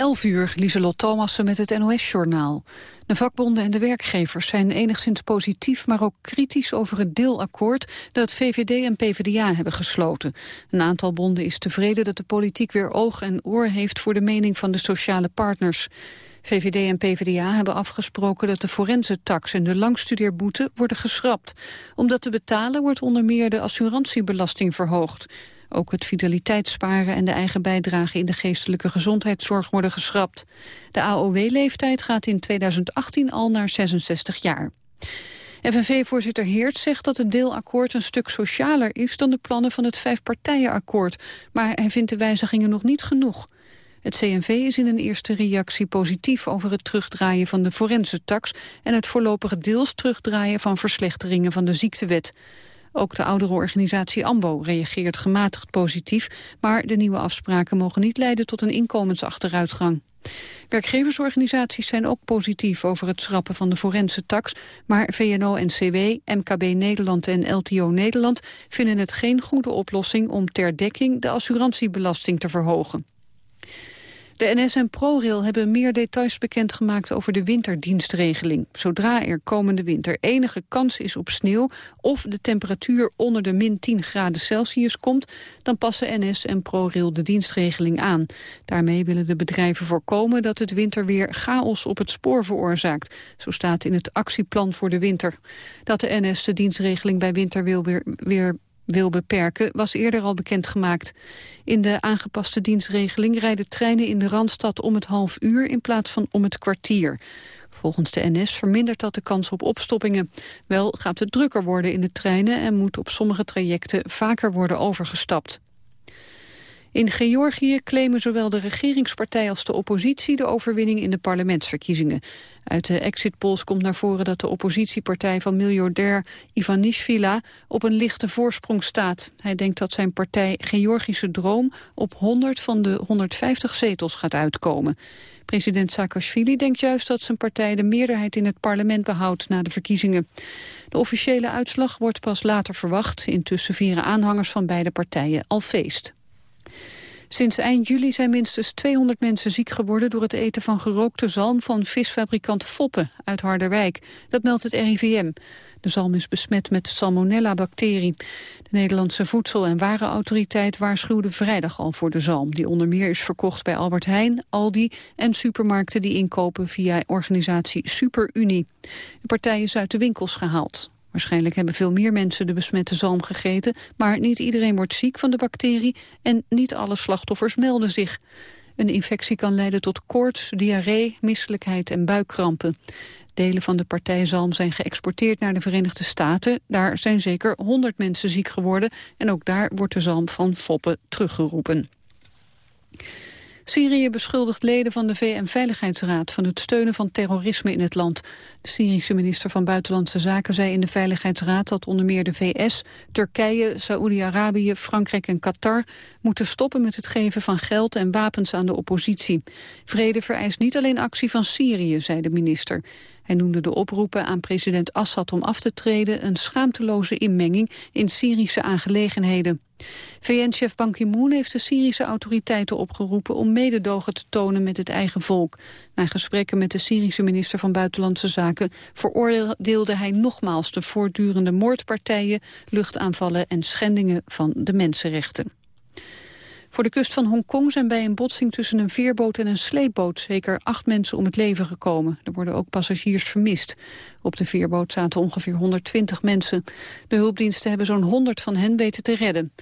11 uur, Lieselot Thomassen met het NOS-journaal. De vakbonden en de werkgevers zijn enigszins positief... maar ook kritisch over het deelakkoord dat VVD en PvdA hebben gesloten. Een aantal bonden is tevreden dat de politiek weer oog en oor heeft... voor de mening van de sociale partners. VVD en PvdA hebben afgesproken dat de forensentax en de langstudeerboete worden geschrapt. Om dat te betalen wordt onder meer de assurantiebelasting verhoogd. Ook het vitaliteitssparen en de eigen bijdrage in de geestelijke gezondheidszorg worden geschrapt. De AOW-leeftijd gaat in 2018 al naar 66 jaar. FNV-voorzitter Heert zegt dat het deelakkoord een stuk socialer is dan de plannen van het vijfpartijenakkoord. Maar hij vindt de wijzigingen nog niet genoeg. Het CNV is in een eerste reactie positief over het terugdraaien van de forensentax en het voorlopige deels terugdraaien van verslechteringen van de ziektewet. Ook de oudere organisatie AMBO reageert gematigd positief, maar de nieuwe afspraken mogen niet leiden tot een inkomensachteruitgang. Werkgeversorganisaties zijn ook positief over het schrappen van de forense tax, maar VNO-NCW, MKB Nederland en LTO Nederland vinden het geen goede oplossing om ter dekking de assurantiebelasting te verhogen. De NS en ProRail hebben meer details bekendgemaakt over de winterdienstregeling. Zodra er komende winter enige kans is op sneeuw of de temperatuur onder de min 10 graden Celsius komt, dan passen NS en ProRail de dienstregeling aan. Daarmee willen de bedrijven voorkomen dat het winterweer chaos op het spoor veroorzaakt. Zo staat in het actieplan voor de winter. Dat de NS de dienstregeling bij winter wil weer, weer wil beperken, was eerder al bekendgemaakt. In de aangepaste dienstregeling rijden treinen in de Randstad om het half uur in plaats van om het kwartier. Volgens de NS vermindert dat de kans op opstoppingen. Wel gaat het drukker worden in de treinen en moet op sommige trajecten vaker worden overgestapt. In Georgië claimen zowel de regeringspartij als de oppositie de overwinning in de parlementsverkiezingen. Uit de exit polls komt naar voren dat de oppositiepartij van miljardair Ivanishvili op een lichte voorsprong staat. Hij denkt dat zijn partij Georgische Droom op 100 van de 150 zetels gaat uitkomen. President Saakashvili denkt juist dat zijn partij de meerderheid in het parlement behoudt na de verkiezingen. De officiële uitslag wordt pas later verwacht. Intussen vieren aanhangers van beide partijen al feest. Sinds eind juli zijn minstens 200 mensen ziek geworden... door het eten van gerookte zalm van visfabrikant Foppe uit Harderwijk. Dat meldt het RIVM. De zalm is besmet met salmonella-bacterie. De Nederlandse Voedsel- en Warenautoriteit waarschuwde vrijdag al voor de zalm... die onder meer is verkocht bij Albert Heijn, Aldi en supermarkten die inkopen via organisatie SuperUnie. De partij is uit de winkels gehaald. Waarschijnlijk hebben veel meer mensen de besmette zalm gegeten... maar niet iedereen wordt ziek van de bacterie... en niet alle slachtoffers melden zich. Een infectie kan leiden tot koorts, diarree, misselijkheid en buikkrampen. Delen van de partijzalm zijn geëxporteerd naar de Verenigde Staten. Daar zijn zeker 100 mensen ziek geworden... en ook daar wordt de zalm van Foppen teruggeroepen. Syrië beschuldigt leden van de VN-veiligheidsraad van het steunen van terrorisme in het land. De Syrische minister van Buitenlandse Zaken zei in de Veiligheidsraad dat onder meer de VS, Turkije, Saoedi-Arabië, Frankrijk en Qatar moeten stoppen met het geven van geld en wapens aan de oppositie. Vrede vereist niet alleen actie van Syrië, zei de minister. Hij noemde de oproepen aan president Assad om af te treden een schaamteloze inmenging in Syrische aangelegenheden. VN-chef Ban Ki-moon heeft de Syrische autoriteiten opgeroepen om mededogen te tonen met het eigen volk. Na gesprekken met de Syrische minister van Buitenlandse Zaken veroordeelde hij nogmaals de voortdurende moordpartijen, luchtaanvallen en schendingen van de mensenrechten. Voor de kust van Hongkong zijn bij een botsing tussen een veerboot en een sleepboot zeker acht mensen om het leven gekomen. Er worden ook passagiers vermist. Op de veerboot zaten ongeveer 120 mensen. De hulpdiensten hebben zo'n 100 van hen weten te redden.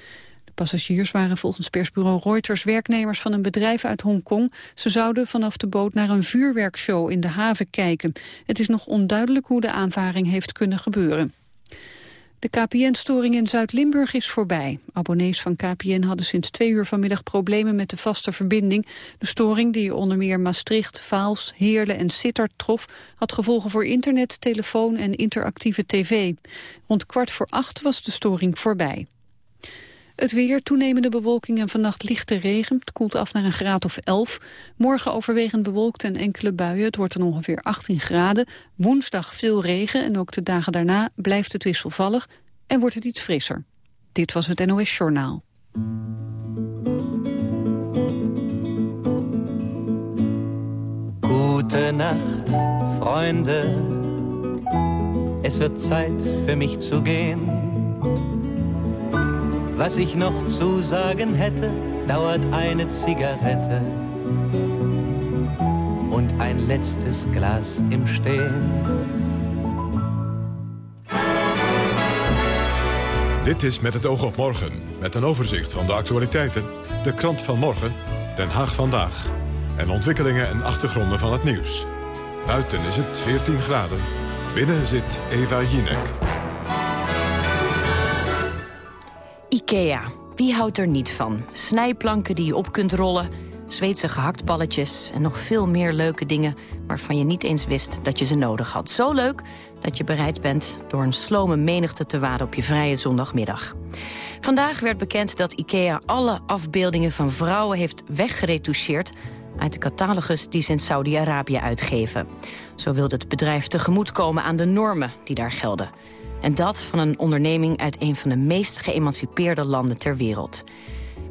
De passagiers waren volgens persbureau Reuters werknemers van een bedrijf uit Hongkong. Ze zouden vanaf de boot naar een vuurwerkshow in de haven kijken. Het is nog onduidelijk hoe de aanvaring heeft kunnen gebeuren. De KPN-storing in Zuid-Limburg is voorbij. Abonnees van KPN hadden sinds twee uur vanmiddag problemen met de vaste verbinding. De storing, die onder meer Maastricht, Vaals, Heerlen en Sittard trof... had gevolgen voor internet, telefoon en interactieve tv. Rond kwart voor acht was de storing voorbij. Het weer, toenemende bewolking en vannacht lichte regen. Het koelt af naar een graad of 11. Morgen overwegend bewolkt en enkele buien. Het wordt dan ongeveer 18 graden. Woensdag veel regen en ook de dagen daarna blijft het wisselvallig en wordt het iets frisser. Dit was het NOS Journaal. Gute Nacht, Freunde. Es wird Zeit für mich zu gehen. Was ich noch zu sagen hätte, dauert eine Zigarette und ein letztes Glas im Stehen. Dit is Met het oog op morgen, met een overzicht van de actualiteiten, de krant van morgen, Den Haag vandaag en ontwikkelingen en achtergronden van het nieuws. Buiten is het 14 graden, binnen zit Eva Jinek. IKEA, wie houdt er niet van? Snijplanken die je op kunt rollen Zweedse gehaktballetjes en nog veel meer leuke dingen... waarvan je niet eens wist dat je ze nodig had. Zo leuk dat je bereid bent door een slome menigte te waden op je vrije zondagmiddag. Vandaag werd bekend dat IKEA alle afbeeldingen van vrouwen heeft weggeretoucheerd uit de catalogus die ze in Saudi-Arabië uitgeven. Zo wilde het bedrijf tegemoetkomen aan de normen die daar gelden. En dat van een onderneming uit een van de meest geëmancipeerde landen ter wereld.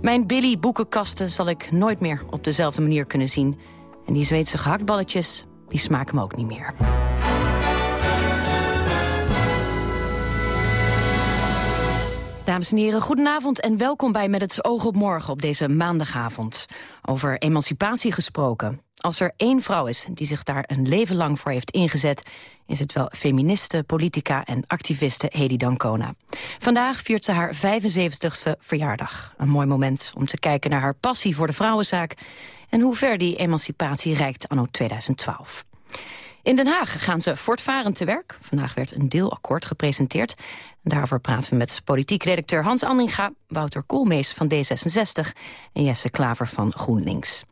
Mijn Billy boekenkasten zal ik nooit meer op dezelfde manier kunnen zien. En die Zweedse gehaktballetjes, die smaken me ook niet meer. Dames en heren, goedenavond en welkom bij Met het oog op morgen op deze maandagavond. Over emancipatie gesproken. Als er één vrouw is die zich daar een leven lang voor heeft ingezet... is het wel feministe, politica en activiste Hedy Dancona. Vandaag viert ze haar 75ste verjaardag. Een mooi moment om te kijken naar haar passie voor de vrouwenzaak... en hoe ver die emancipatie reikt anno 2012. In Den Haag gaan ze voortvarend te werk. Vandaag werd een deelakkoord gepresenteerd. En daarover praten we met politiek redacteur Hans Andringa... Wouter Koolmees van D66 en Jesse Klaver van GroenLinks.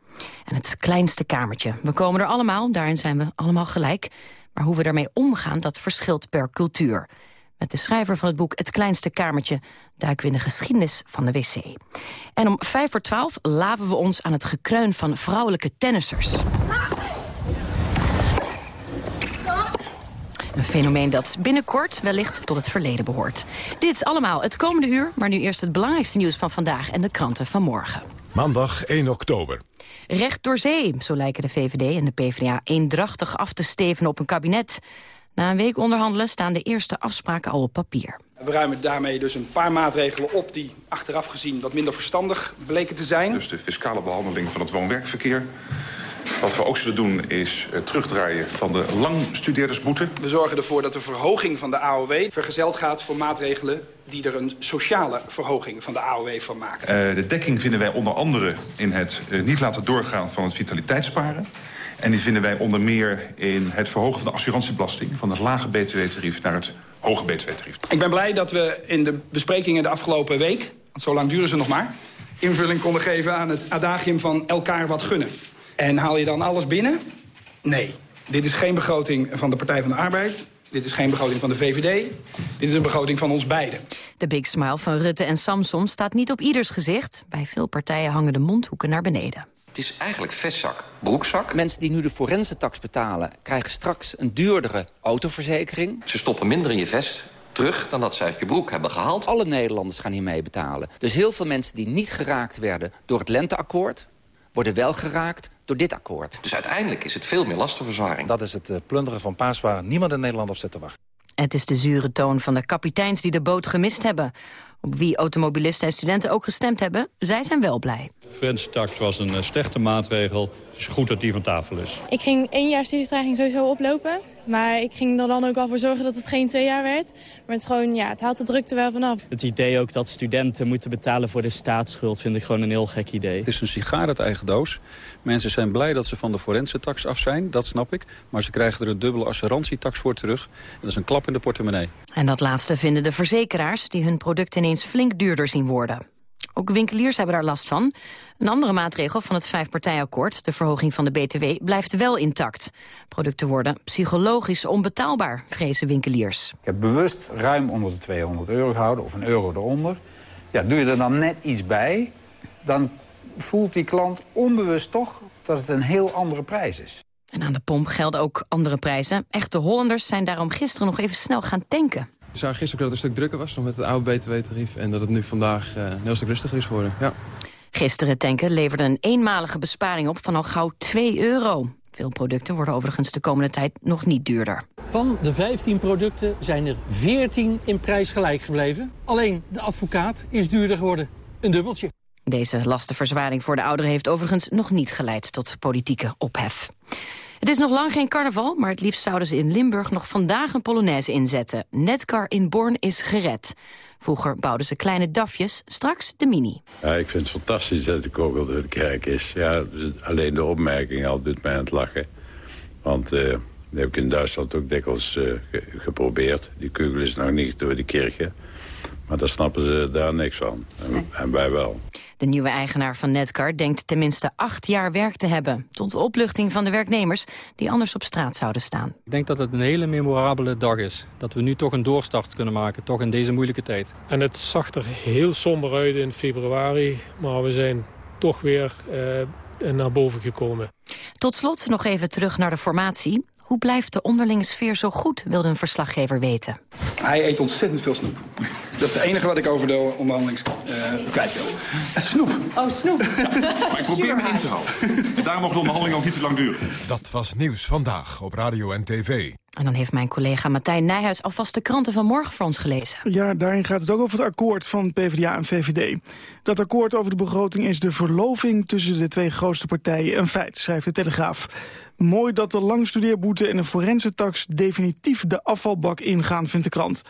En het kleinste kamertje. We komen er allemaal, daarin zijn we allemaal gelijk. Maar hoe we daarmee omgaan, dat verschilt per cultuur. Met de schrijver van het boek Het Kleinste Kamertje... duiken we in de geschiedenis van de wc. En om vijf voor twaalf laven we ons aan het gekreun van vrouwelijke tennissers. Een fenomeen dat binnenkort wellicht tot het verleden behoort. Dit allemaal het komende uur, maar nu eerst het belangrijkste nieuws van vandaag en de kranten van morgen. Maandag 1 oktober. Recht door zee, zo lijken de VVD en de PvdA eendrachtig af te steven op een kabinet. Na een week onderhandelen staan de eerste afspraken al op papier. We ruimen daarmee dus een paar maatregelen op die achteraf gezien wat minder verstandig bleken te zijn. Dus de fiscale behandeling van het woon-werkverkeer wat we ook zullen doen is uh, terugdraaien van de langstudeerdersboete. We zorgen ervoor dat de verhoging van de AOW vergezeld gaat voor maatregelen die er een sociale verhoging van de AOW van maken. Uh, de dekking vinden wij onder andere in het uh, niet laten doorgaan van het vitaliteitssparen. En die vinden wij onder meer in het verhogen van de assurantiebelasting... van het lage btw-tarief naar het hoge btw-tarief. Ik ben blij dat we in de besprekingen de afgelopen week... want zo lang duren ze nog maar... invulling konden geven aan het adagium van elkaar wat gunnen. En haal je dan alles binnen? Nee. Dit is geen begroting van de Partij van de Arbeid. Dit is geen begroting van de VVD. Dit is een begroting van ons beiden. De big smile van Rutte en Samson staat niet op ieders gezicht. Bij veel partijen hangen de mondhoeken naar beneden. Het is eigenlijk vestzak, broekzak. Mensen die nu de forensentax betalen... krijgen straks een duurdere autoverzekering. Ze stoppen minder in je vest terug dan dat ze uit je broek hebben gehaald. Alle Nederlanders gaan hiermee betalen. Dus heel veel mensen die niet geraakt werden door het lenteakkoord... worden wel geraakt door dit akkoord. Dus uiteindelijk is het veel meer lastenverzwaring. Dat is het uh, plunderen van paaswaren. Niemand in Nederland op zit te wachten. Het is de zure toon van de kapiteins die de boot gemist hebben. Op wie automobilisten en studenten ook gestemd hebben, zij zijn wel blij. Friends tax was een uh, slechte maatregel. Het is goed dat die van tafel is. Ik ging één jaar studievertraging sowieso oplopen. Maar ik ging er dan ook al voor zorgen dat het geen twee jaar werd. Maar het, is gewoon, ja, het haalt de drukte wel vanaf. Het idee ook dat studenten moeten betalen voor de staatsschuld... vind ik gewoon een heel gek idee. Het is een sigaar uit eigen doos. Mensen zijn blij dat ze van de forensentax af zijn, dat snap ik. Maar ze krijgen er een dubbele assurantietax voor terug. Dat is een klap in de portemonnee. En dat laatste vinden de verzekeraars... die hun product ineens flink duurder zien worden. Ook winkeliers hebben daar last van. Een andere maatregel van het vijfpartijakkoord, de verhoging van de BTW, blijft wel intact. Producten worden psychologisch onbetaalbaar, vrezen winkeliers. Ik heb bewust ruim onder de 200 euro gehouden, of een euro eronder. Ja, doe je er dan net iets bij, dan voelt die klant onbewust toch dat het een heel andere prijs is. En aan de pomp gelden ook andere prijzen. Echte Hollanders zijn daarom gisteren nog even snel gaan tanken. Ik zag gisteren dat het een stuk drukker was nog met het oude btw-tarief... en dat het nu vandaag uh, een heel stuk rustiger is geworden. Ja. Gisteren tanken leverde een eenmalige besparing op van al gauw 2 euro. Veel producten worden overigens de komende tijd nog niet duurder. Van de 15 producten zijn er 14 in prijs gelijk gebleven. Alleen de advocaat is duurder geworden. Een dubbeltje. Deze lastenverzwaring voor de ouderen heeft overigens nog niet geleid tot politieke ophef. Het is nog lang geen carnaval, maar het liefst zouden ze in Limburg nog vandaag een Polonaise inzetten. Netcar in Born is gered. Vroeger bouwden ze kleine dafjes, straks de mini. Ja, ik vind het fantastisch dat de kogel door de kerk is. Ja, alleen de opmerking al doet mij aan het lachen. Want uh, dat heb ik in Duitsland ook dikwijls uh, geprobeerd. Die kugel is nog niet door de kerk. Maar daar snappen ze daar niks van. En, en wij wel. De nieuwe eigenaar van Netcar denkt tenminste acht jaar werk te hebben. Tot opluchting van de werknemers die anders op straat zouden staan. Ik denk dat het een hele memorabele dag is. Dat we nu toch een doorstart kunnen maken, toch in deze moeilijke tijd. En het zag er heel somber uit in februari. Maar we zijn toch weer uh, naar boven gekomen. Tot slot nog even terug naar de formatie. Hoe blijft de onderlinge sfeer zo goed, wilde een verslaggever weten. Hij eet ontzettend veel snoep. Dat is het enige wat ik over de onderhandelings uh, kwijt wil. Snoep. Oh, snoep. maar ik probeer me in te houden. Daarom mogen de onderhandelingen ook niet te lang duren. Dat was Nieuws Vandaag op Radio en TV. En dan heeft mijn collega Martijn Nijhuis alvast de kranten van morgen voor ons gelezen. Ja, daarin gaat het ook over het akkoord van PvdA en VVD. Dat akkoord over de begroting is de verloving tussen de twee grootste partijen een feit, schrijft de Telegraaf. Mooi dat de langstudeerboete en de forensentax definitief de afvalbak ingaan, vindt de krant.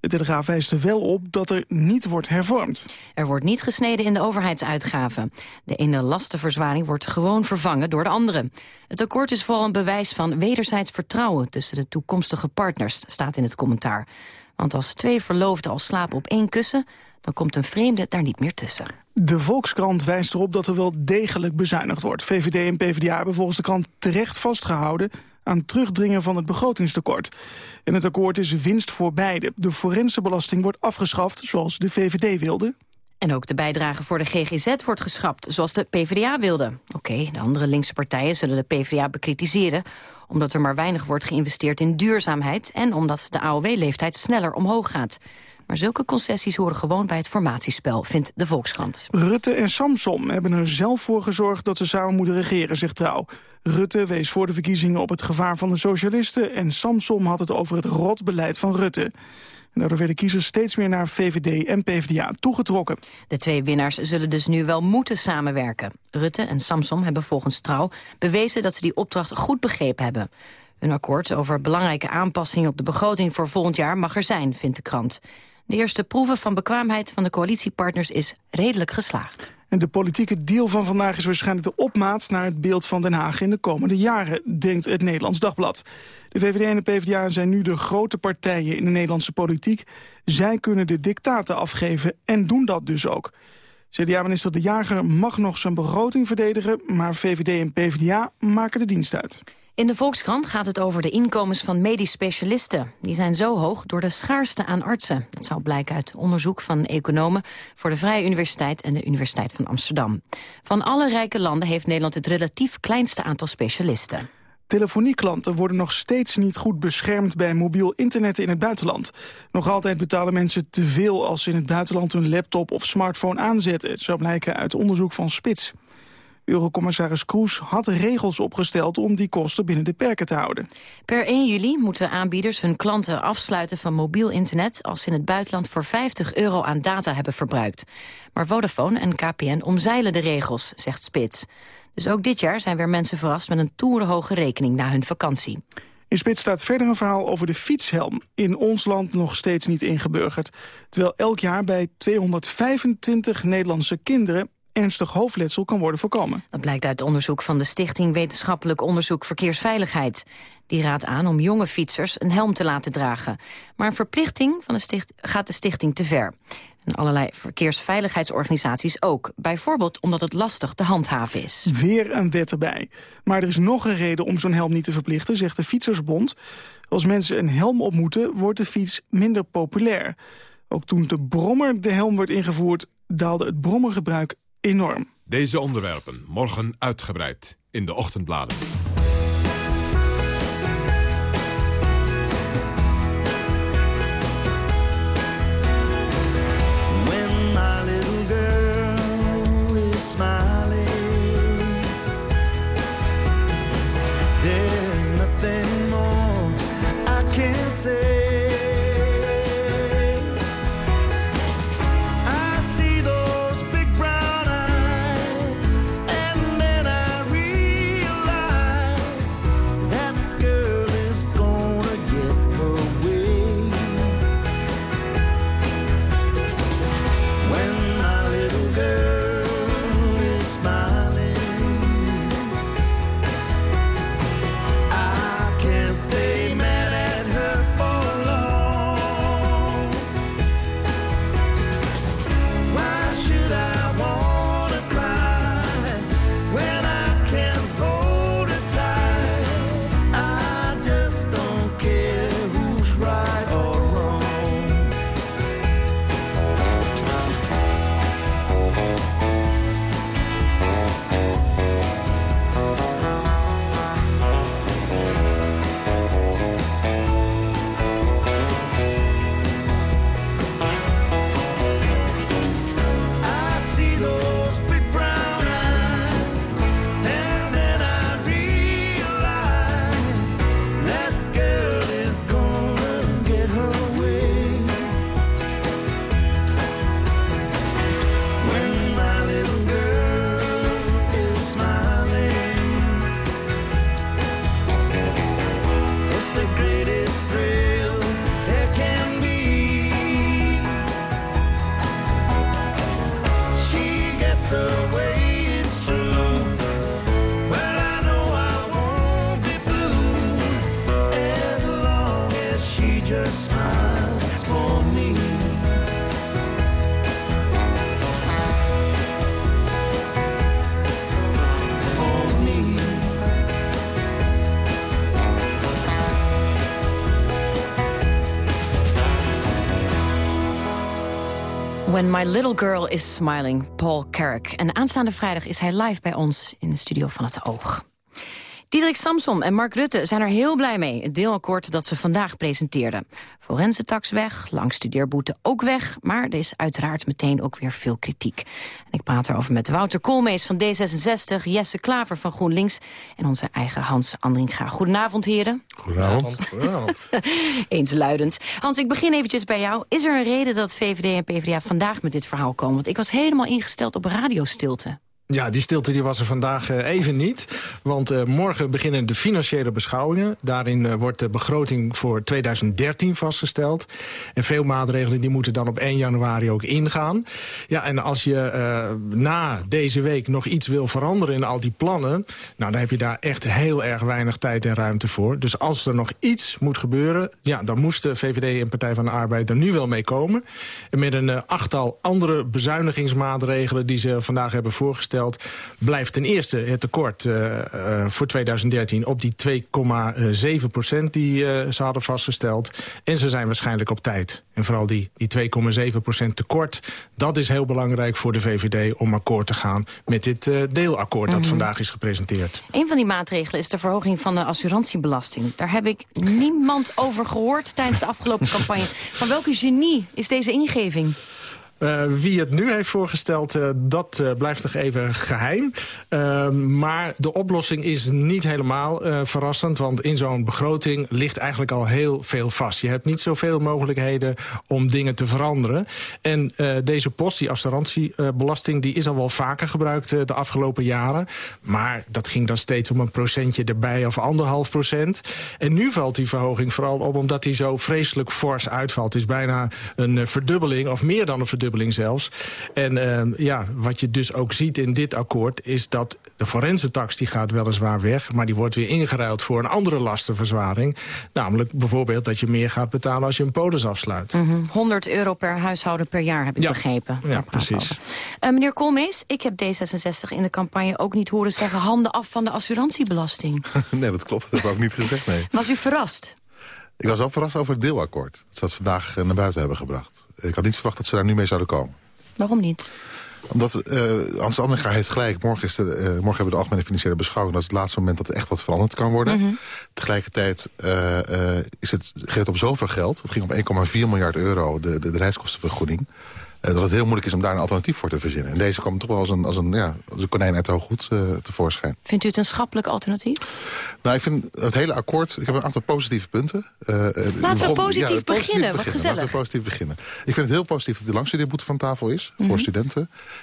De Telegraaf wijst er wel op dat er niet wordt hervormd. Er wordt niet gesneden in de overheidsuitgaven. De ene lastenverzwaring wordt gewoon vervangen door de andere. Het akkoord is vooral een bewijs van wederzijds vertrouwen... tussen de toekomstige partners, staat in het commentaar. Want als twee verloofden al slapen op één kussen... dan komt een vreemde daar niet meer tussen. De Volkskrant wijst erop dat er wel degelijk bezuinigd wordt. VVD en PvdA hebben volgens de krant terecht vastgehouden aan terugdringen van het begrotingstekort. In het akkoord is winst voor beide. De forense belasting wordt afgeschaft, zoals de VVD wilde. En ook de bijdrage voor de GGZ wordt geschrapt, zoals de PvdA wilde. Oké, de andere linkse partijen zullen de PvdA bekritiseren... omdat er maar weinig wordt geïnvesteerd in duurzaamheid... en omdat de AOW-leeftijd sneller omhoog gaat. Maar zulke concessies horen gewoon bij het formatiespel, vindt de Volkskrant. Rutte en Samsom hebben er zelf voor gezorgd dat ze samen moeten regeren, zegt Trouw. Rutte wees voor de verkiezingen op het gevaar van de socialisten... en Samsom had het over het rotbeleid van Rutte. En daardoor werden kiezers steeds meer naar VVD en PvdA toegetrokken. De twee winnaars zullen dus nu wel moeten samenwerken. Rutte en Samsom hebben volgens Trouw bewezen dat ze die opdracht goed begrepen hebben. Een akkoord over belangrijke aanpassingen op de begroting voor volgend jaar mag er zijn, vindt de krant. De eerste proeven van bekwaamheid van de coalitiepartners is redelijk geslaagd. En de politieke deal van vandaag is waarschijnlijk de opmaat... naar het beeld van Den Haag in de komende jaren, denkt het Nederlands Dagblad. De VVD en de PvdA zijn nu de grote partijen in de Nederlandse politiek. Zij kunnen de dictaten afgeven en doen dat dus ook. CDA-minister De Jager mag nog zijn begroting verdedigen... maar VVD en PvdA maken de dienst uit. In de Volkskrant gaat het over de inkomens van medisch specialisten. Die zijn zo hoog door de schaarste aan artsen. Dat zou blijken uit onderzoek van economen... voor de Vrije Universiteit en de Universiteit van Amsterdam. Van alle rijke landen heeft Nederland het relatief kleinste aantal specialisten. Telefonieklanten worden nog steeds niet goed beschermd bij mobiel internet in het buitenland. Nog altijd betalen mensen te veel als ze in het buitenland hun laptop of smartphone aanzetten. Zo blijken uit onderzoek van Spits. Eurocommissaris Kroes had regels opgesteld om die kosten binnen de perken te houden. Per 1 juli moeten aanbieders hun klanten afsluiten van mobiel internet... als ze in het buitenland voor 50 euro aan data hebben verbruikt. Maar Vodafone en KPN omzeilen de regels, zegt Spits. Dus ook dit jaar zijn weer mensen verrast met een torenhoge rekening na hun vakantie. In Spits staat verder een verhaal over de fietshelm. In ons land nog steeds niet ingeburgerd. Terwijl elk jaar bij 225 Nederlandse kinderen ernstig hoofdletsel kan worden voorkomen. Dat blijkt uit onderzoek van de Stichting Wetenschappelijk Onderzoek Verkeersveiligheid. Die raadt aan om jonge fietsers een helm te laten dragen. Maar een verplichting van de sticht gaat de stichting te ver. En allerlei verkeersveiligheidsorganisaties ook. Bijvoorbeeld omdat het lastig te handhaven is. Weer een wet erbij. Maar er is nog een reden om zo'n helm niet te verplichten, zegt de Fietsersbond. Als mensen een helm op moeten, wordt de fiets minder populair. Ook toen de brommer de helm werd ingevoerd, daalde het brommergebruik enorm. Deze onderwerpen morgen uitgebreid in de ochtendbladen. When My Little Girl is Smiling, Paul Carrick. En aanstaande vrijdag is hij live bij ons in de studio van het Oog. Diederik Samsom en Mark Rutte zijn er heel blij mee. Het deelakkoord dat ze vandaag presenteerden. Forensentax weg, langstudeerboete ook weg... maar er is uiteraard meteen ook weer veel kritiek. En ik praat erover met Wouter Koolmees van D66... Jesse Klaver van GroenLinks en onze eigen Hans Andringa. Goedenavond, heren. Goedenavond. Goedenavond. Eensluidend. Hans, ik begin eventjes bij jou. Is er een reden dat VVD en PvdA vandaag met dit verhaal komen? Want ik was helemaal ingesteld op radiostilte. Ja, die stilte die was er vandaag uh, even niet. Want uh, morgen beginnen de financiële beschouwingen. Daarin uh, wordt de begroting voor 2013 vastgesteld. En veel maatregelen die moeten dan op 1 januari ook ingaan. Ja, en als je na deze week nog iets wil veranderen in al die plannen... nou, dan heb je daar echt heel erg weinig tijd en ruimte voor. Dus als er nog iets moet gebeuren... ja, dan moest de VVD en Partij van de Arbeid er nu wel mee komen. En met een achttal andere bezuinigingsmaatregelen... die ze vandaag hebben voorgesteld blijft ten eerste het tekort uh, uh, voor 2013 op die 2,7 procent die uh, ze hadden vastgesteld. En ze zijn waarschijnlijk op tijd. En vooral die, die 2,7 procent tekort, dat is heel belangrijk voor de VVD om akkoord te gaan met dit deelakkoord dat mm -hmm. vandaag is gepresenteerd. Een van die maatregelen is de verhoging van de assurantiebelasting. Daar heb ik niemand over gehoord tijdens de afgelopen campagne. Van welke genie is deze ingeving? Uh, wie het nu heeft voorgesteld, uh, dat uh, blijft nog even geheim. maar de oplossing is niet helemaal verrassend. Want in zo'n begroting ligt eigenlijk al heel veel vast. Je hebt niet zoveel mogelijkheden om dingen te veranderen. En deze post, die assurantiebelasting, die is al wel vaker gebruikt de afgelopen jaren. Maar dat ging dan steeds om een procentje erbij of anderhalf procent. En nu valt die verhoging vooral op omdat die zo vreselijk fors uitvalt. Het is bijna een verdubbeling of meer dan een verdubbeling zelfs. En uh, ja, wat je dus ook ziet in dit akkoord... is dat de forensentax die gaat weliswaar weg... maar die wordt weer ingeruild voor een andere lastenverzwaring. Namelijk bijvoorbeeld dat je meer gaat betalen als je een polis afsluit. Mm -hmm. 100 euro per huishouden per jaar, heb ik ja. begrepen. Ja, precies. Uh, meneer Koolmees, ik heb D66 in de campagne ook niet horen zeggen... handen af van de assurantiebelasting. nee, dat klopt. Dat hebben we ook niet gezegd, nee. Was u verrast? Ik was wel verrast over het deelakkoord. Dat ze dat vandaag naar buiten hebben gebracht. Ik had niet verwacht dat ze daar nu mee zouden komen. Waarom niet? Omdat uh, Hans Andringa heeft gelijk. Morgen, is de, uh, morgen hebben we de algemene financiële beschouwing. Dat is het laatste moment dat er echt wat veranderd kan worden. Mm -hmm. Tegelijkertijd uh, is het, gaat het om zoveel geld. Het ging om 1,4 miljard euro, de, de, de reiskostenvergoeding dat het heel moeilijk is om daar een alternatief voor te verzinnen. En deze kwam toch wel als een, als een, ja, als een konijn uit de hooggoed uh, tevoorschijn. Vindt u het een schappelijk alternatief? Nou, ik vind het hele akkoord... Ik heb een aantal positieve punten. Uh, Laten begon, we positief, ja, positief beginnen, beginnen, wat gezellig. Laten we positief beginnen. Ik vind het heel positief dat de langstudeerboete van tafel is... Mm -hmm. voor studenten.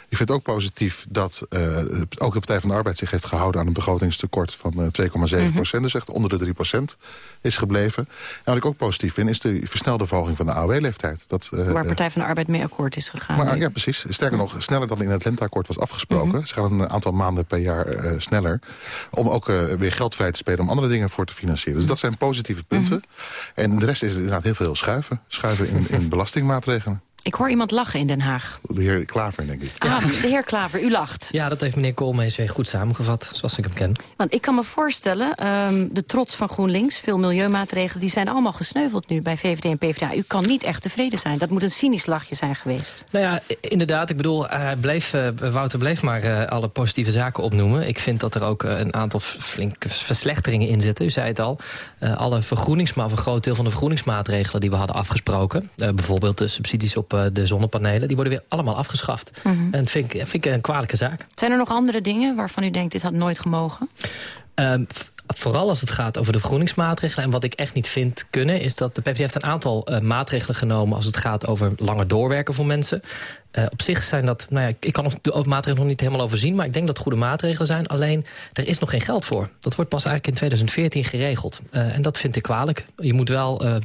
Ik vind het ook positief dat uh, ook de Partij van de Arbeid... zich heeft gehouden aan een begrotingstekort van 2,7 mm -hmm. procent. Dus echt onder de 3 procent is gebleven. En wat ik ook positief vind... is de versnelde verhoging van de AOW-leeftijd. Waar Partij van de Arbeid mee akkoord is gegaan. Maar, ja, precies. Sterker nog, sneller dan in het lenteakkoord was afgesproken. Mm -hmm. Ze gaan een aantal maanden per jaar uh, sneller. Om ook uh, weer geld vrij te spelen om andere dingen voor te financieren. Dus dat zijn positieve punten. Mm -hmm. En de rest is inderdaad heel veel schuiven. Schuiven in, in belastingmaatregelen. Ik hoor iemand lachen in Den Haag. De heer Klaver, denk ik. Ah, de heer Klaver, u lacht. Ja, dat heeft meneer Koolmees weer goed samengevat, zoals ik hem ken. Want ik kan me voorstellen, um, de trots van GroenLinks... veel milieumaatregelen, die zijn allemaal gesneuveld nu bij VVD en PvdA. U kan niet echt tevreden zijn. Dat moet een cynisch lachje zijn geweest. Nou ja, inderdaad. Ik bedoel, uh, bleef, uh, Wouter bleef maar uh, alle positieve zaken opnoemen. Ik vind dat er ook een aantal flinke verslechteringen in zitten. U zei het al. alle vergroenings, maar een groot deel van de vergroeningsmaatregelen... die we hadden afgesproken. bijvoorbeeld de subsidies op de zonnepanelen die worden weer allemaal afgeschaft. Mm -hmm. En dat vind ik, vind ik een kwalijke zaak. Zijn er nog andere dingen waarvan u denkt... dit had nooit gemogen? Um, vooral als het gaat over de vergroeningsmaatregelen. En wat ik echt niet vind kunnen, is dat de PvdA heeft een aantal uh, maatregelen genomen... als het gaat over langer doorwerken voor mensen. Uh, op zich zijn dat, nou ja, ik kan de maatregelen nog niet helemaal overzien... maar ik denk dat het goede maatregelen zijn. Alleen, er is nog geen geld voor. Dat wordt pas eigenlijk in 2014 geregeld. Uh, en dat vind ik kwalijk. Je moet wel, uh,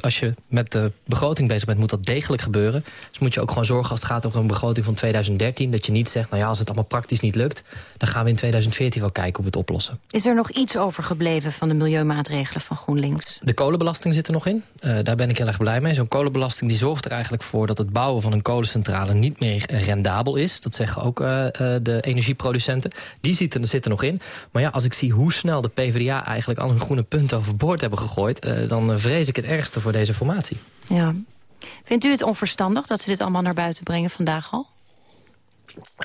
als je met de begroting bezig bent... moet dat degelijk gebeuren. Dus moet je ook gewoon zorgen als het gaat over een begroting van 2013... dat je niet zegt, nou ja, als het allemaal praktisch niet lukt... dan gaan we in 2014 wel kijken hoe we het oplossen. Is er nog iets overgebleven van de milieumaatregelen van GroenLinks? De kolenbelasting zit er nog in. daar ben ik heel erg blij mee. Zo'n kolenbelasting die zorgt er eigenlijk voor... dat het bouwen van een kolencentrale niet meer rendabel is. Dat zeggen ook uh, de energieproducenten. Die zitten, er zitten nog in. Maar ja, als ik zie hoe snel de PvdA eigenlijk al hun groene punten overboord hebben gegooid... Uh, dan vrees ik het ergste voor deze formatie. Ja. Vindt u het onverstandig dat ze dit allemaal naar buiten brengen vandaag al?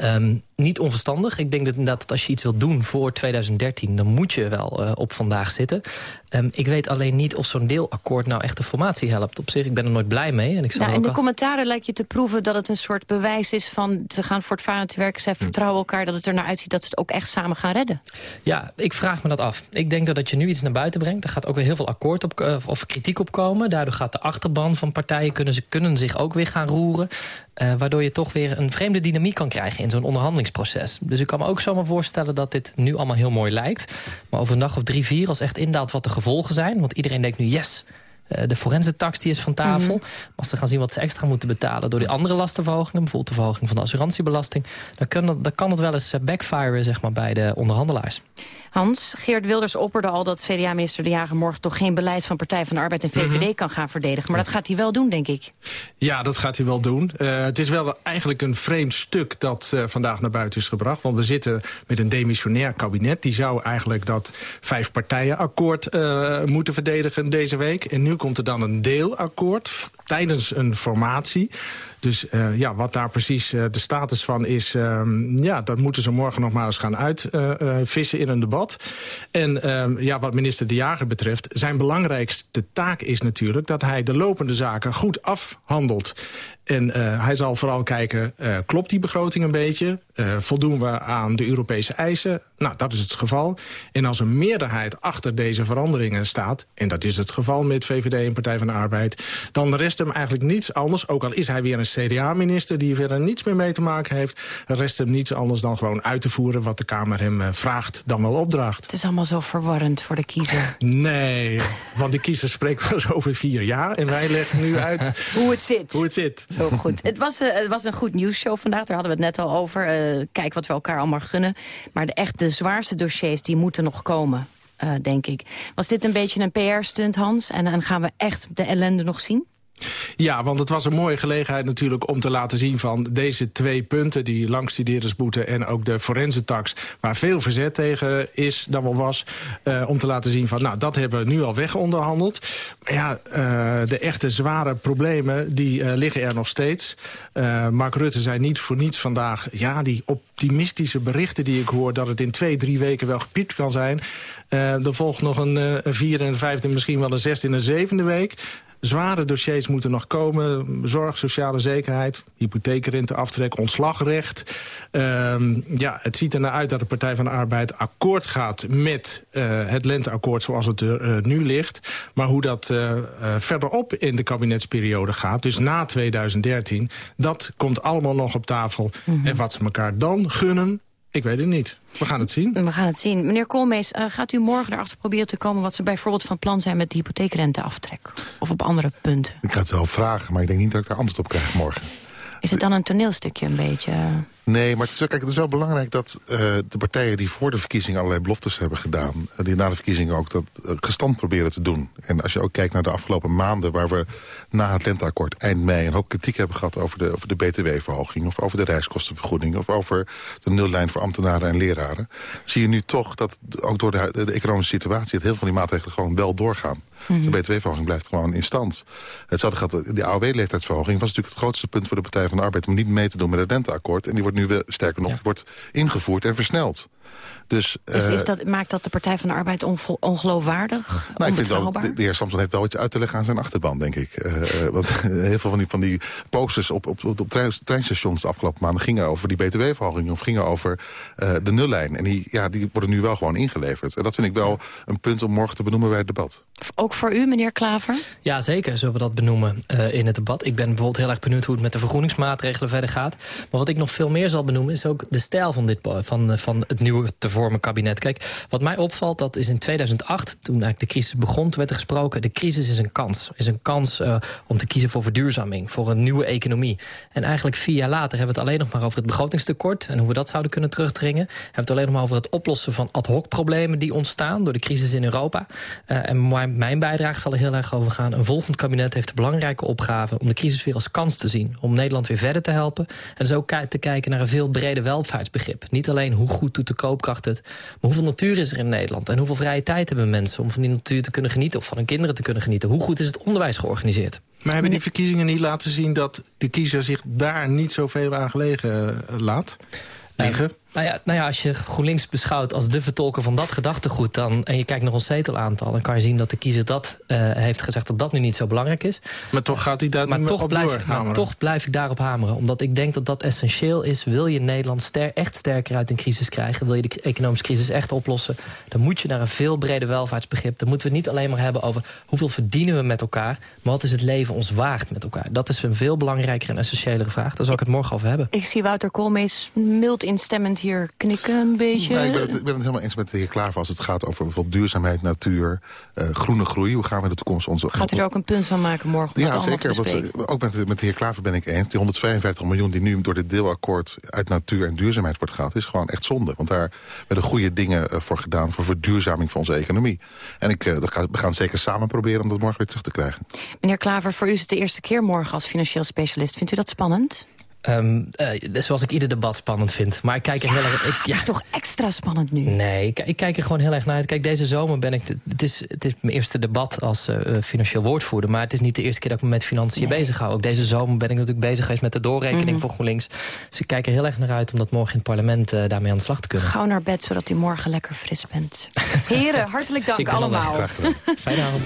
Um, niet onverstandig. Ik denk dat inderdaad dat als je iets wilt doen voor 2013... dan moet je wel uh, op vandaag zitten. Um, ik weet alleen niet of zo'n deelakkoord nou echt de formatie helpt. Op zich, ik ben er nooit blij mee. En ik nou, in de al... commentaren lijkt je te proeven dat het een soort bewijs is van... ze gaan voortvarend te werken, zij hm. vertrouwen elkaar... dat het er naar uitziet dat ze het ook echt samen gaan redden. Ja, ik vraag me dat af. Ik denk dat, dat je nu iets naar buiten brengt. Er gaat ook weer heel veel akkoord op, uh, of kritiek op komen. Daardoor gaat de achterban van partijen kunnen, ze, kunnen zich ook weer gaan roeren. Uh, waardoor je toch weer een vreemde dynamiek kan krijgen in zo'n onderhandelingsproces. Dus ik kan me ook zomaar voorstellen dat dit nu allemaal heel mooi lijkt. Maar over een dag of drie, vier, als echt indaalt wat de gevolgen zijn... want iedereen denkt nu, yes, uh, de forensentax die is van tafel. Mm -hmm. Maar als ze gaan zien wat ze extra moeten betalen... door die andere lastenverhogingen, bijvoorbeeld de verhoging van de assurantiebelasting... dan kan dat, dan kan dat wel eens backfiren zeg maar, bij de onderhandelaars. Hans, Geert Wilders opperde al dat CDA-minister De Jager morgen toch geen beleid van Partij van de Arbeid en VVD mm -hmm. kan gaan verdedigen. Maar dat gaat hij wel doen, denk ik. Ja, dat gaat hij wel doen. Uh, het is wel eigenlijk een vreemd stuk dat uh, vandaag naar buiten is gebracht. Want we zitten met een demissionair kabinet. Die zou eigenlijk dat vijf partijenakkoord uh, moeten verdedigen deze week. En nu komt er dan een deelakkoord tijdens een formatie. Dus uh, ja, wat daar precies uh, de status van is... Um, ja, dat moeten ze morgen nog maar eens gaan uitvissen uh, in een debat. En um, ja, wat minister De Jager betreft... zijn belangrijkste taak is natuurlijk... dat hij de lopende zaken goed afhandelt. En hij zal vooral kijken, klopt die begroting een beetje? Voldoen we aan de Europese eisen? Nou, dat is het geval. En als een meerderheid achter deze veranderingen staat... en dat is het geval met VVD en Partij van de Arbeid... dan rest hem eigenlijk niets anders, ook al is hij weer een CDA-minister... die verder niets meer mee te maken heeft... rest hem niets anders dan gewoon uit te voeren... wat de Kamer hem vraagt, dan wel opdraagt. Het is allemaal zo verwarrend voor de kiezer. Nee, want de kiezer spreekt wel eens over vier jaar... en wij leggen nu uit hoe het zit. Hoe het zit. Heel goed. Het was, uh, het was een goed nieuwsshow vandaag, daar hadden we het net al over. Uh, kijk wat we elkaar allemaal gunnen. Maar de echt de zwaarste dossiers, die moeten nog komen, uh, denk ik. Was dit een beetje een PR-stunt, Hans? En gaan we echt de ellende nog zien? Ja, want het was een mooie gelegenheid natuurlijk om te laten zien van deze twee punten, die langstudeerdersboete en ook de forensentax, waar veel verzet tegen is, dan wel was, uh, om te laten zien van, nou, dat hebben we nu al wegonderhandeld. Maar ja, uh, de echte zware problemen, die uh, liggen er nog steeds. Mark Rutte zei niet voor niets vandaag, ja, die optimistische berichten die ik hoor, dat het in twee, drie weken wel gepiept kan zijn. er volgt nog een, een vierde en een vijfde, misschien wel een zesde en een zevende week. Zware dossiers moeten nog komen. Zorg, sociale zekerheid, hypotheekrenteaftrek, ontslagrecht. Um, ja, het ziet er naar uit dat de Partij van de Arbeid akkoord gaat... met uh, het lenteakkoord zoals het er uh, nu ligt. Maar hoe dat uh, verderop in de kabinetsperiode gaat... dus na 2013, dat komt allemaal nog op tafel. Mm -hmm. En wat ze elkaar dan gunnen, ik weet het niet. We gaan het zien. We gaan het zien. Meneer Koolmees, uh, gaat u morgen erachter proberen te komen... wat ze bijvoorbeeld van plan zijn met de hypotheekrenteaftrek? Of op andere punten? Ik ga het wel vragen, maar ik denk niet dat ik daar antwoord op krijg morgen. Is het dan een toneelstukje een beetje? Nee, maar het is, wel, kijk, het is wel belangrijk dat uh, de partijen die voor de verkiezingen allerlei beloftes hebben gedaan... Uh, die na de verkiezingen ook dat uh, gestand proberen te doen. En als je ook kijkt naar de afgelopen maanden... waar we na het lenteakkoord eind mei een hoop kritiek hebben gehad... over de, over de btw-verhoging of over de reiskostenvergoeding... of over de nullijn voor ambtenaren en leraren... zie je nu toch dat ook door de, de, de economische situatie... dat heel veel van die maatregelen gewoon wel doorgaan. Mm -hmm. De btw-verhoging blijft gewoon in stand. Hetzelfde gaat, de AOW-leeftijdsverhoging was natuurlijk het grootste punt voor de Partij van de Arbeid... om niet mee te doen met het renteakkoord. En die wordt nu weer, sterker nog, ja. wordt ingevoerd en versneld. Dus, dus is dat, maakt dat de Partij van de Arbeid ongeloofwaardig? Nou, ik vind de, de heer Samson heeft wel iets uit te leggen aan zijn achterban, denk ik. Uh, want heel veel van die, van die posters op, op, op, op trein, treinstations de afgelopen maanden... gingen over die btw-verhoging of gingen over uh, de nullijn. En die, ja, die worden nu wel gewoon ingeleverd. En dat vind ik wel een punt om morgen te benoemen bij het debat. Ook voor u, meneer Klaver? Ja, zeker zullen we dat benoemen uh, in het debat. Ik ben bijvoorbeeld heel erg benieuwd hoe het met de vergroeningsmaatregelen verder gaat. Maar wat ik nog veel meer zal benoemen is ook de stijl van, dit, van, van het nieuwe tevoren vormen kabinet. Kijk, wat mij opvalt, dat is in 2008, toen eigenlijk de crisis begon... werd er gesproken, de crisis is een kans. is een kans uh, om te kiezen voor verduurzaming, voor een nieuwe economie. En eigenlijk vier jaar later hebben we het alleen nog maar over het begrotingstekort... en hoe we dat zouden kunnen terugdringen. We hebben het alleen nog maar over het oplossen van ad hoc problemen die ontstaan... door de crisis in Europa. Uh, en mijn bijdrage zal er heel erg over gaan. Een volgend kabinet heeft de belangrijke opgave... om de crisis weer als kans te zien. Om Nederland weer verder te helpen. En ook te kijken naar een veel breder welvaartsbegrip. Niet alleen hoe goed doet de koopkracht het... Maar hoeveel natuur is er in Nederland? En hoeveel vrije tijd hebben mensen om van die natuur te kunnen genieten... of van hun kinderen te kunnen genieten? Hoe goed is het onderwijs georganiseerd? Maar hebben die verkiezingen niet laten zien dat de kiezer zich daar niet zoveel aan gelegen eh, laat? Liggen? Nou ja, nou ja, als je GroenLinks beschouwt als de vertolker van dat gedachtegoed... Dan, en je kijkt naar ons zetelaantal... dan kan je zien dat de kiezer dat uh, heeft gezegd dat dat nu niet zo belangrijk is. Maar toch gaat hij daar maar niet toch op blijf, Maar toch blijf ik daarop hameren. Omdat ik denk dat dat essentieel is. Wil je Nederland ster echt sterker uit een crisis krijgen... wil je de economische crisis echt oplossen... dan moet je naar een veel breder welvaartsbegrip. Dan moeten we het niet alleen maar hebben over... hoeveel verdienen we met elkaar... maar wat is het leven ons waard met elkaar. Dat is een veel belangrijkere en essentiëlere vraag. Daar zal ik het morgen over hebben. Ik zie Wouter Koolmees mild instemmend hier knikken een beetje. Ik, ben het, ik ben het helemaal eens met de heer Klaver als het gaat over bijvoorbeeld duurzaamheid, natuur, uh, groene groei. Hoe gaan we in de toekomst onze... Gaat u er ook een punt van maken morgen? Ja, zeker. Want, ook met, met de heer Klaver ben ik eens. Die 155 miljoen die nu door dit deelakkoord uit natuur en duurzaamheid wordt gehaald... is gewoon echt zonde. Want daar werden goede dingen uh, voor gedaan voor verduurzaming van onze economie. En ik, uh, we gaan zeker samen proberen om dat morgen weer terug te krijgen. Meneer Klaver, voor u is het de eerste keer morgen als financieel specialist. Vindt u dat spannend? Um, uh, zoals ik ieder debat spannend vind. Maar ik kijk er ja, heel erg... Ik, ja. is toch extra spannend nu? Nee, ik, ik, kijk er gewoon heel erg naar uit. Kijk, deze zomer ben ik... Het is, het is mijn eerste debat als uh, financieel woordvoerder. Maar het is niet de eerste keer dat ik me met financiën nee. bezig hou. Ook deze zomer ben ik natuurlijk bezig geweest met de doorrekening mm -hmm. voor GroenLinks. Dus ik kijk er heel erg naar uit om dat morgen in het parlement uh, daarmee aan de slag te kunnen. Gauw naar bed, zodat u morgen lekker fris bent. Heren, hartelijk dank allemaal. Fijne avond.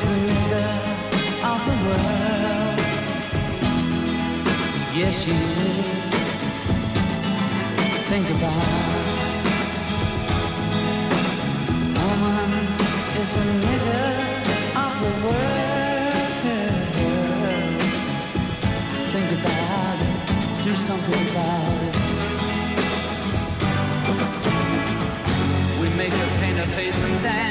Is the leader of the world. Yes, she is. Think about it. Woman is the leader of the world. Think about it. Do something about it. We make her paint her face and dance.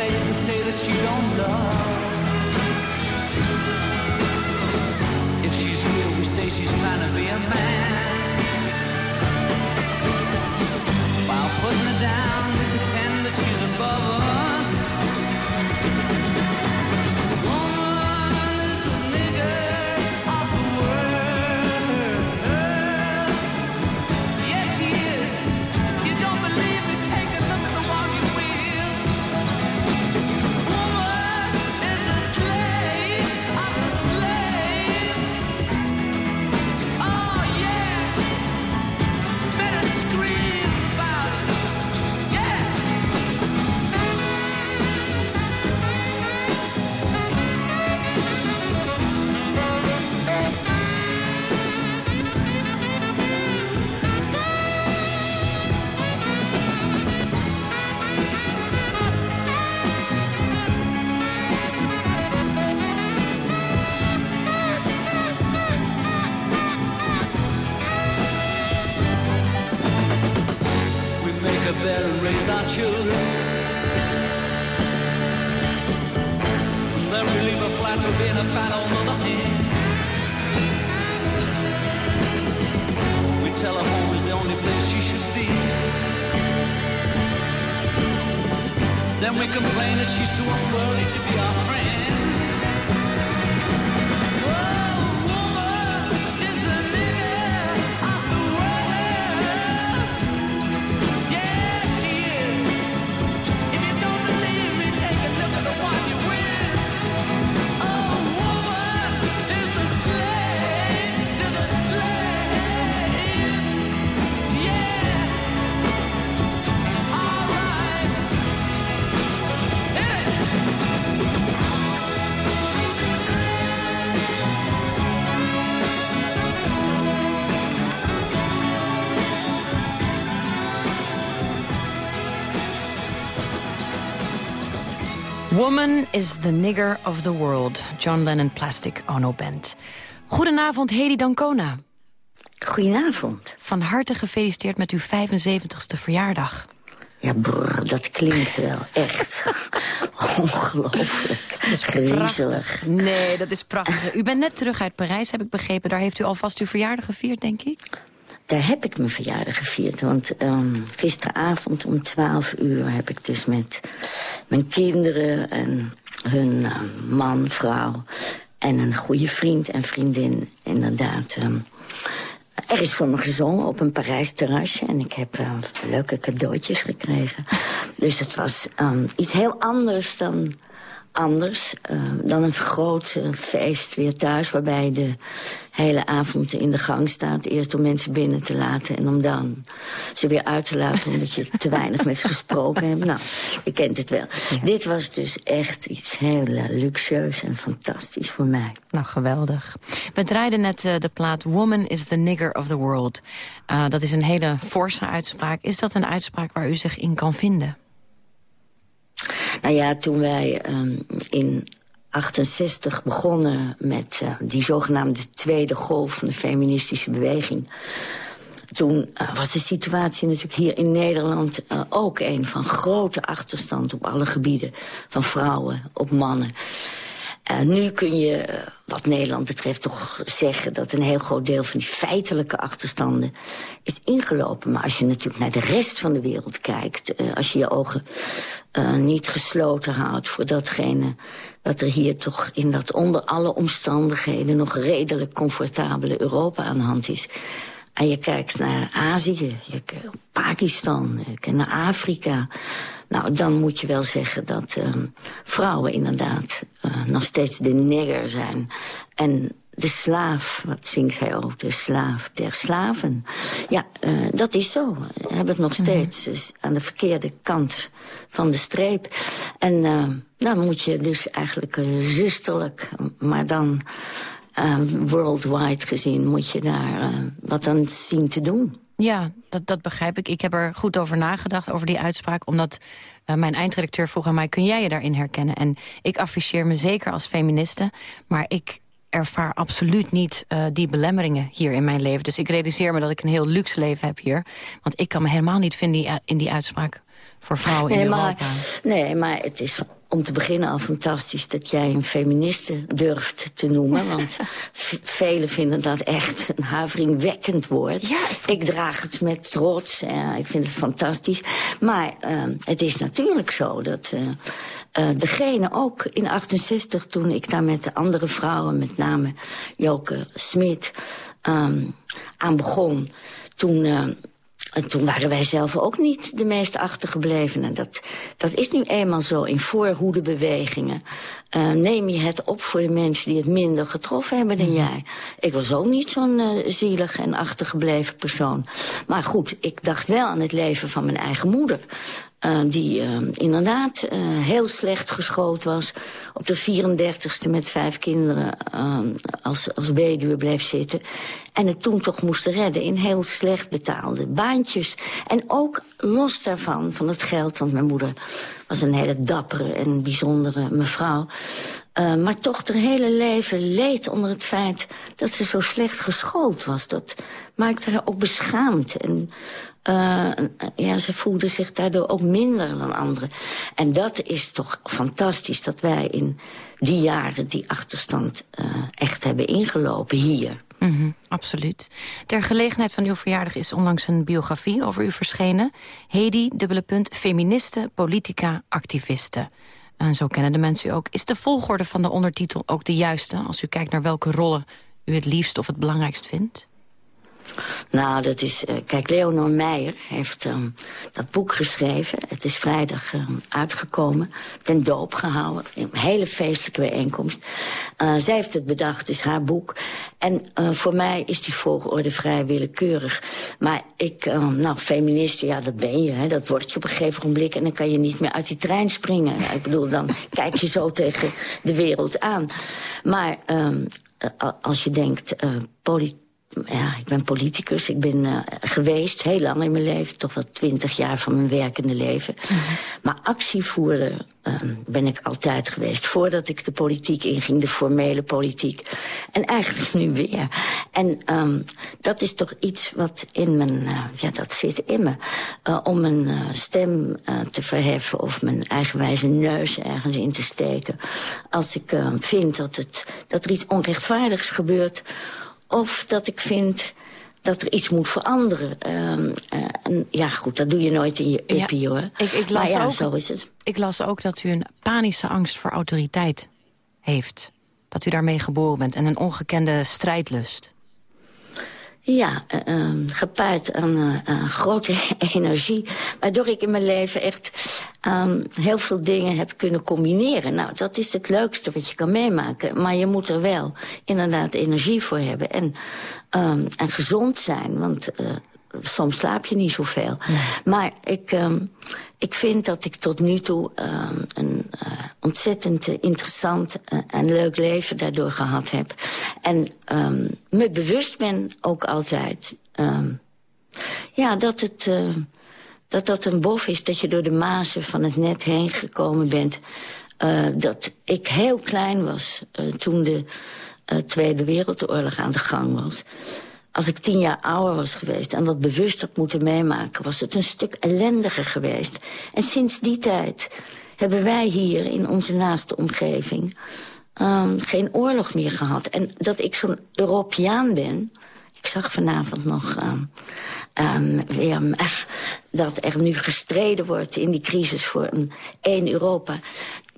Slave and say that she don't love. If she's real, we say she's trying to be a man. Woman is the nigger of the world. John Lennon Plastic Ono Band. Goedenavond, Hedy Dancona. Goedenavond. Van harte gefeliciteerd met uw 75ste verjaardag. Ja, brr, dat klinkt wel echt ongelooflijk. Dat is griezelig. Nee, dat is prachtig. U bent net terug uit Parijs, heb ik begrepen. Daar heeft u alvast uw verjaardag gevierd, denk ik? Daar heb ik mijn verjaardag gevierd. Want um, gisteravond om 12 uur heb ik dus met mijn kinderen... en hun uh, man, vrouw en een goede vriend en vriendin inderdaad... Um, er is voor me gezongen op een Parijs terrasje. En ik heb uh, leuke cadeautjes gekregen. Dus het was iets heel anders dan anders. Uh, dan een groot uh, feest weer thuis. Waarbij de hele avond in de gang staat. Eerst om mensen binnen te laten. En om dan ze weer uit te laten. omdat je te weinig met ze gesproken hebt. Nou, je kent het wel. Ja. Dit was dus echt iets heel uh, luxueus en fantastisch voor mij. Nou, geweldig. We draaiden net uh, de plaat Woman is the nigger of the world. Dat is een hele forse uitspraak. Is dat een uitspraak waar u zich in kan vinden? Nou ja, toen wij um, in 68 begonnen met uh, die zogenaamde tweede golf van de feministische beweging... toen uh, was de situatie natuurlijk hier in Nederland uh, ook een van grote achterstand op alle gebieden. Van vrouwen op mannen. Nu kun je, wat Nederland betreft, toch zeggen... dat een heel groot deel van die feitelijke achterstanden is ingelopen. Maar als je natuurlijk naar de rest van de wereld kijkt... Uh, als je je ogen niet gesloten houdt voor datgene... wat er hier toch in dat onder alle omstandigheden... nog redelijk comfortabele Europa aan de hand is... en je kijkt naar Azië, je kijkt Pakistan, je kijkt naar Afrika... Nou, dan moet je wel zeggen dat uh, vrouwen inderdaad uh, nog steeds de nigger zijn. En de slaaf, wat zingt hij ook, de slaaf der slaven. Ja, uh, dat is zo. We hebben het nog steeds mm -hmm. aan de verkeerde kant van de streep. En uh, dan moet je dus eigenlijk zusterlijk, maar dan uh, worldwide gezien... moet je daar uh, wat aan zien te doen. Ja, dat, dat begrijp ik. Ik heb er goed over nagedacht, over die uitspraak... omdat uh, mijn eindredacteur vroeg aan mij... kun jij je daarin herkennen? En ik afficheer me zeker als feministe... maar ik ervaar absoluut niet uh, die belemmeringen hier in mijn leven. Dus ik realiseer me dat ik een heel luxe leven heb hier. Want ik kan me helemaal niet vinden in die uitspraak voor vrouwen nee, in maar, Europa. Nee, maar het is om te beginnen al fantastisch dat jij een feministe durft te noemen. Want velen vinden dat echt een huiveringwekkend woord. Ja, ik, ik draag het met trots. Uh, ik vind het fantastisch. Maar uh, het is natuurlijk zo dat... Uh, Uh, degene ook in 68, toen ik daar met de andere vrouwen... met name Joke Smit, um, aan begon... toen... Uh, en toen waren wij zelf ook niet de meest achtergebleven. En dat, dat is nu eenmaal zo in voorhoedebewegingen. Uh, neem je het op voor de mensen die het minder getroffen hebben dan mm. jij. Ik was ook niet zo'n uh, zielig en achtergebleven persoon. Maar goed, ik dacht wel aan het leven van mijn eigen moeder. Uh, die uh, inderdaad uh, heel slecht geschoold was. Op de 34ste met vijf kinderen uh, als, als weduwe bleef zitten. En het toen toch moest redden in heel slecht betaalde baantjes. En ook los daarvan, van het geld, want mijn moeder was een hele dappere en bijzondere mevrouw. Uh, maar toch haar hele leven leed onder het feit dat ze zo slecht geschoold was. Dat maakte haar ook beschaamd. En uh, ja, ze voelde zich daardoor ook minder dan anderen. En dat is toch fantastisch dat wij in die jaren die achterstand uh, echt hebben ingelopen hier. -hmm, absoluut. Ter gelegenheid van uw verjaardag is onlangs een biografie over u verschenen. Hedy, dubbele punt, feministe, politica, activiste. En zo kennen de mensen u ook. Is de volgorde van de ondertitel ook de juiste... als u kijkt naar welke rollen u het liefst of het belangrijkst vindt? Nou, dat is... Uh, kijk, Leonor Meijer heeft um, dat boek geschreven. Het is vrijdag um, uitgekomen. Ten doop gehouden. Een hele feestelijke bijeenkomst. Uh, zij heeft het bedacht, het is haar boek. En uh, voor mij is die volgorde vrij willekeurig. Maar ik, um, nou, feminist, ja, dat ben je. Hè, dat word je op een gegeven moment. En dan kan je niet meer uit die trein springen. ik bedoel, dan kijk je zo tegen de wereld aan. Maar als je denkt, politiek ja, ik ben politicus. Ik ben uh, geweest, heel lang in mijn leven. Toch wel twintig jaar van mijn werkende leven. Mm -hmm. Maar actievoerder uh, ben ik altijd geweest. Voordat ik de politiek inging, de formele politiek. En eigenlijk nu weer. En um, dat is toch iets wat in mijn... Uh, ja, dat zit in me. Uh, om mijn stem te verheffen of mijn eigenwijze neus ergens in te steken. Als ik uh, vind dat, het, dat er iets onrechtvaardigs gebeurt of dat ik vind dat er iets moet veranderen. Ehm, eh, en ja, goed, dat doe je nooit in je Ja, uppie, hoor. Ik, ik, maar las ja, ook, zo is het. ik las ook dat u een panische angst voor autoriteit heeft. Dat u daarmee geboren bent en een ongekende strijdlust. Ja, eh, ehm, gepaard aan eh, grote energie. Waardoor ik in mijn leven echt ehm, heel veel dingen heb kunnen combineren. Nou, dat is het leukste wat je kan meemaken. Maar je moet er wel inderdaad energie voor hebben. En, ehm, en gezond zijn, want eh, soms slaap je niet zoveel. Maar ik, ehm, ik vind dat ik tot nu toe ehm, een eh, ontzettend eh, interessant eh, en leuk leven daardoor gehad heb. En ehm, me bewust ben ook altijd... ja, dat het... dat dat een bof is, dat je door de mazen van het net heen gekomen bent. Dat ik heel klein was toen de Tweede Wereldoorlog aan de gang was. Als ik tien jaar ouder was geweest en dat bewust had moeten meemaken... was het een stuk ellendiger geweest. En sinds die tijd hebben wij hier in onze naaste omgeving... ehm, geen oorlog meer gehad. En dat ik zo'n Europeaan ben... Ik zag vanavond nog ehm, weer dat er nu gestreden wordt in die crisis voor een één Europa.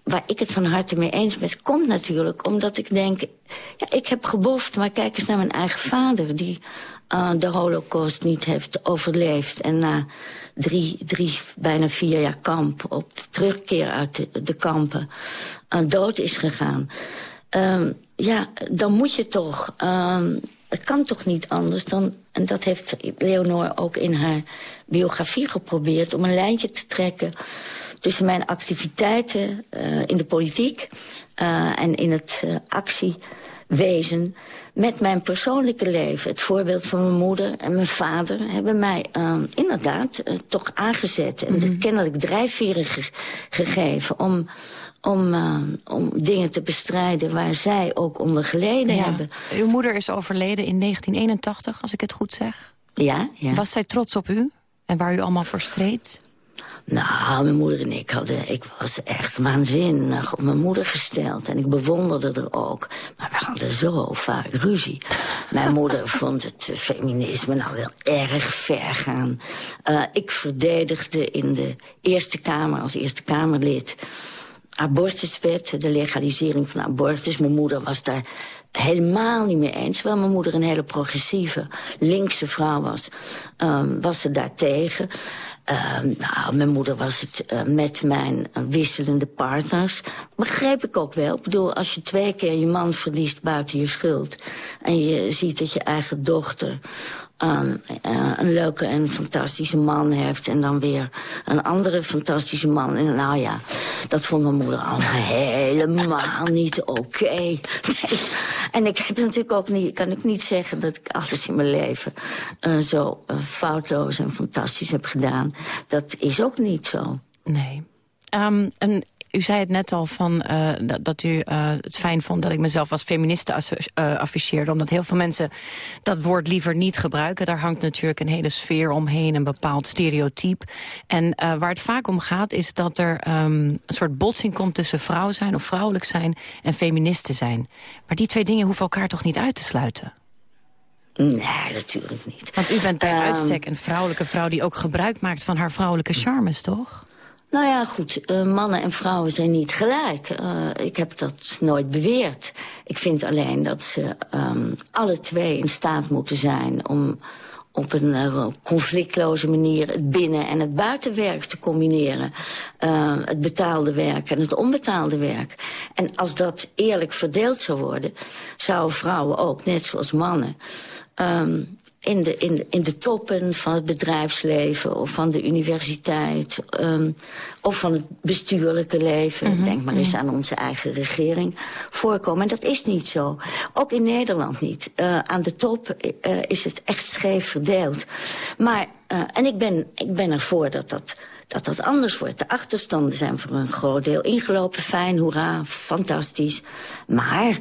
Waar ik het van harte mee eens ben, komt natuurlijk omdat ik denk... Ja, ik heb geboft, maar kijk eens naar mijn eigen vader... die eh, de holocaust niet heeft overleefd... en na drie, drie, bijna vier jaar kamp... op de terugkeer uit de, kampen eh, dood is gegaan. Ehm, ja, dan moet je toch... ehm, het kan toch niet anders dan... en dat heeft Leonor ook in haar biografie geprobeerd... om een lijntje te trekken tussen mijn activiteiten eh, in de politiek... eh, en in het eh, actiewezen met mijn persoonlijke leven. Het voorbeeld van mijn moeder en mijn vader hebben mij inderdaad toch aangezet... en de kennelijk drijfveren ge- gegeven om om, om dingen te bestrijden waar zij ook onder geleden Ja. hebben. Uw moeder is overleden in 1981, als ik het goed zeg. Ja, ja. Was zij trots op u? En waar u allemaal voor streed? Nou, mijn moeder en ik hadden... Ik was echt waanzinnig op mijn moeder gesteld. En ik bewonderde er ook. Maar we hadden zo vaak ruzie. Mijn moeder vond het feminisme nou wel erg ver gaan. Eh, ik verdedigde in de Eerste Kamer als Eerste Kamerlid... abortuswet, de legalisering van abortus. Mijn moeder was daar helemaal niet mee eens. Terwijl mijn moeder een hele progressieve, linkse vrouw was, ehm, was ze daar tegen. Ehm, nou, mijn moeder was het eh, met mijn wisselende partners. Begreep ik ook wel. Ik bedoel, als je twee keer je man verliest buiten je schuld... en je ziet dat je eigen dochter ehm, eh, een leuke en fantastische man heeft... en dan weer een andere fantastische man. En nou ja, dat vond mijn moeder allemaal helemaal niet oké. Nee. En ik heb natuurlijk ook niet, kan ik niet zeggen dat ik alles in mijn leven eh, zo eh, foutloos en fantastisch heb gedaan. Dat is ook niet zo. Nee. Ehm, u zei het net al van, eh, dat, dat u eh, het fijn vond dat ik mezelf als feministe eh, afficheerde. Omdat heel veel mensen dat woord liever niet gebruiken. Daar hangt natuurlijk een hele sfeer omheen, een bepaald stereotype. En waar het vaak om gaat is dat er ehm, een soort botsing komt tussen vrouw zijn of vrouwelijk zijn en feministen zijn. Maar die twee dingen hoeven elkaar toch niet uit te sluiten? Nee, natuurlijk niet. Want u bent bij Ehm, uitstek een vrouwelijke vrouw die ook gebruik maakt van haar vrouwelijke charmes, toch? Nou ja, goed, eh, mannen en vrouwen zijn niet gelijk. Eh, ik heb dat nooit beweerd. Ik vind alleen dat ze ehm, alle twee in staat moeten zijn... om op een eh, conflictloze manier het binnen- en het buitenwerk te combineren. Eh, het betaalde werk en het onbetaalde werk. En als dat eerlijk verdeeld zou worden... zouden vrouwen ook, net zoals mannen... ehm, in de, in, in de toppen van het bedrijfsleven of van de universiteit... ehm, of van het bestuurlijke leven, denk maar eens aan onze eigen regering, voorkomen. En dat is niet zo. Ook in Nederland niet. Eh, aan de top eh, is het echt scheef verdeeld. Maar, eh, en ik ben, ik ben ervoor dat dat dat dat anders wordt. De achterstanden zijn voor een groot deel ingelopen. Fijn, hoera, fantastisch. Maar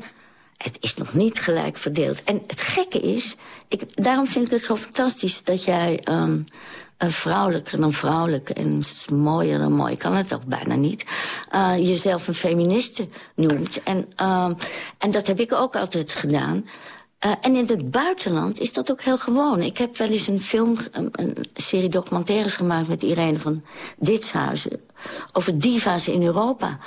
het is nog niet gelijk verdeeld. En het gekke is, ik, daarom vind ik het zo fantastisch... dat jij een vrouwelijker dan vrouwelijk en mooier dan mooi... kan het ook bijna niet, eh, jezelf een feministe noemt. En, ehm, en dat heb ik ook altijd gedaan. Eh, en in het buitenland is dat ook heel gewoon. Ik heb wel eens een film, een, een serie documentaires gemaakt... met Irene van Ditshuizen over diva's in Europa.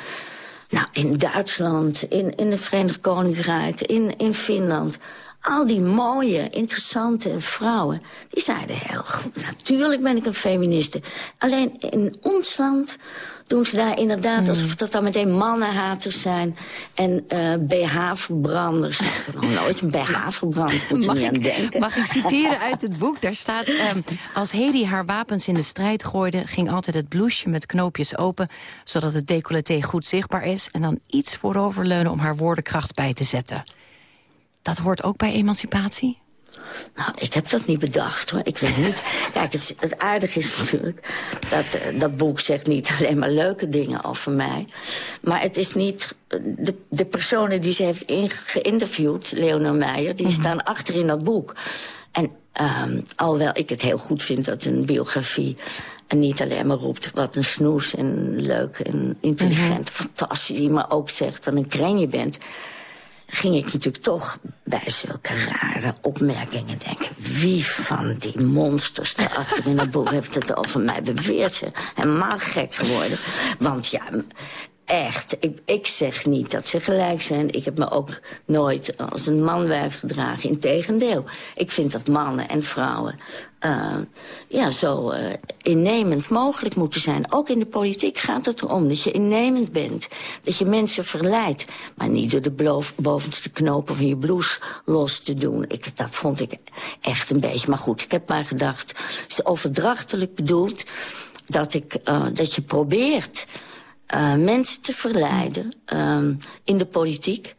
Nou, in Duitsland, in, in het Verenigd Koninkrijk, in, in Finland... Al die mooie, interessante vrouwen, die zeiden heel goed... natuurlijk ben ik een feministe. Alleen in ons land doen ze daar inderdaad... alsof dat dan meteen mannenhaters zijn en eh BH-verbranders. Ik heb nog nooit een BH verbrand, moet je Mag niet aan ik, denken. mag ik citeren uit het boek? Daar staat... ehm, als Hedy haar wapens in de strijd gooide... ging altijd het blouseje met knoopjes open... zodat het decolleté goed zichtbaar is... en dan iets vooroverleunen om haar woordenkracht bij te zetten. Dat hoort ook bij emancipatie? Nou, ik heb dat niet bedacht, hoor. Ik weet niet. Kijk, het, het aardige is natuurlijk... Dat, eh, dat boek zegt niet alleen maar leuke dingen over mij. Maar het is niet... De, de personen die ze heeft in- geïnterviewd, Leonor Meijer... die staan achter in dat boek. En ehm, alhoewel ik het heel goed vind dat een biografie... en niet alleen maar roept wat een snoes en leuk en intelligent... fantastisch, maar ook zegt wat een kreng je bent ging ik natuurlijk toch bij zulke rare opmerkingen denken... wie van die monsters daarachter in het boek heeft het over mij beweerd? Ze helemaal gek geworden. Want ja, echt, ik, ik zeg niet dat ze gelijk zijn. Ik heb me ook nooit als een manwijf gedragen. Integendeel, ik vind dat mannen en vrouwen... eh, ja, zo eh, innemend mogelijk moeten zijn. Ook in de politiek gaat het erom dat je innemend bent. Dat je mensen verleidt. Maar niet door de bovenste knopen van je blouse los te doen. Ik, dat vond ik echt een beetje... Maar goed, ik heb maar gedacht... het is overdrachtelijk bedoeld dat, ik, eh, dat je probeert... eh, mensen te verleiden ehm, in de politiek.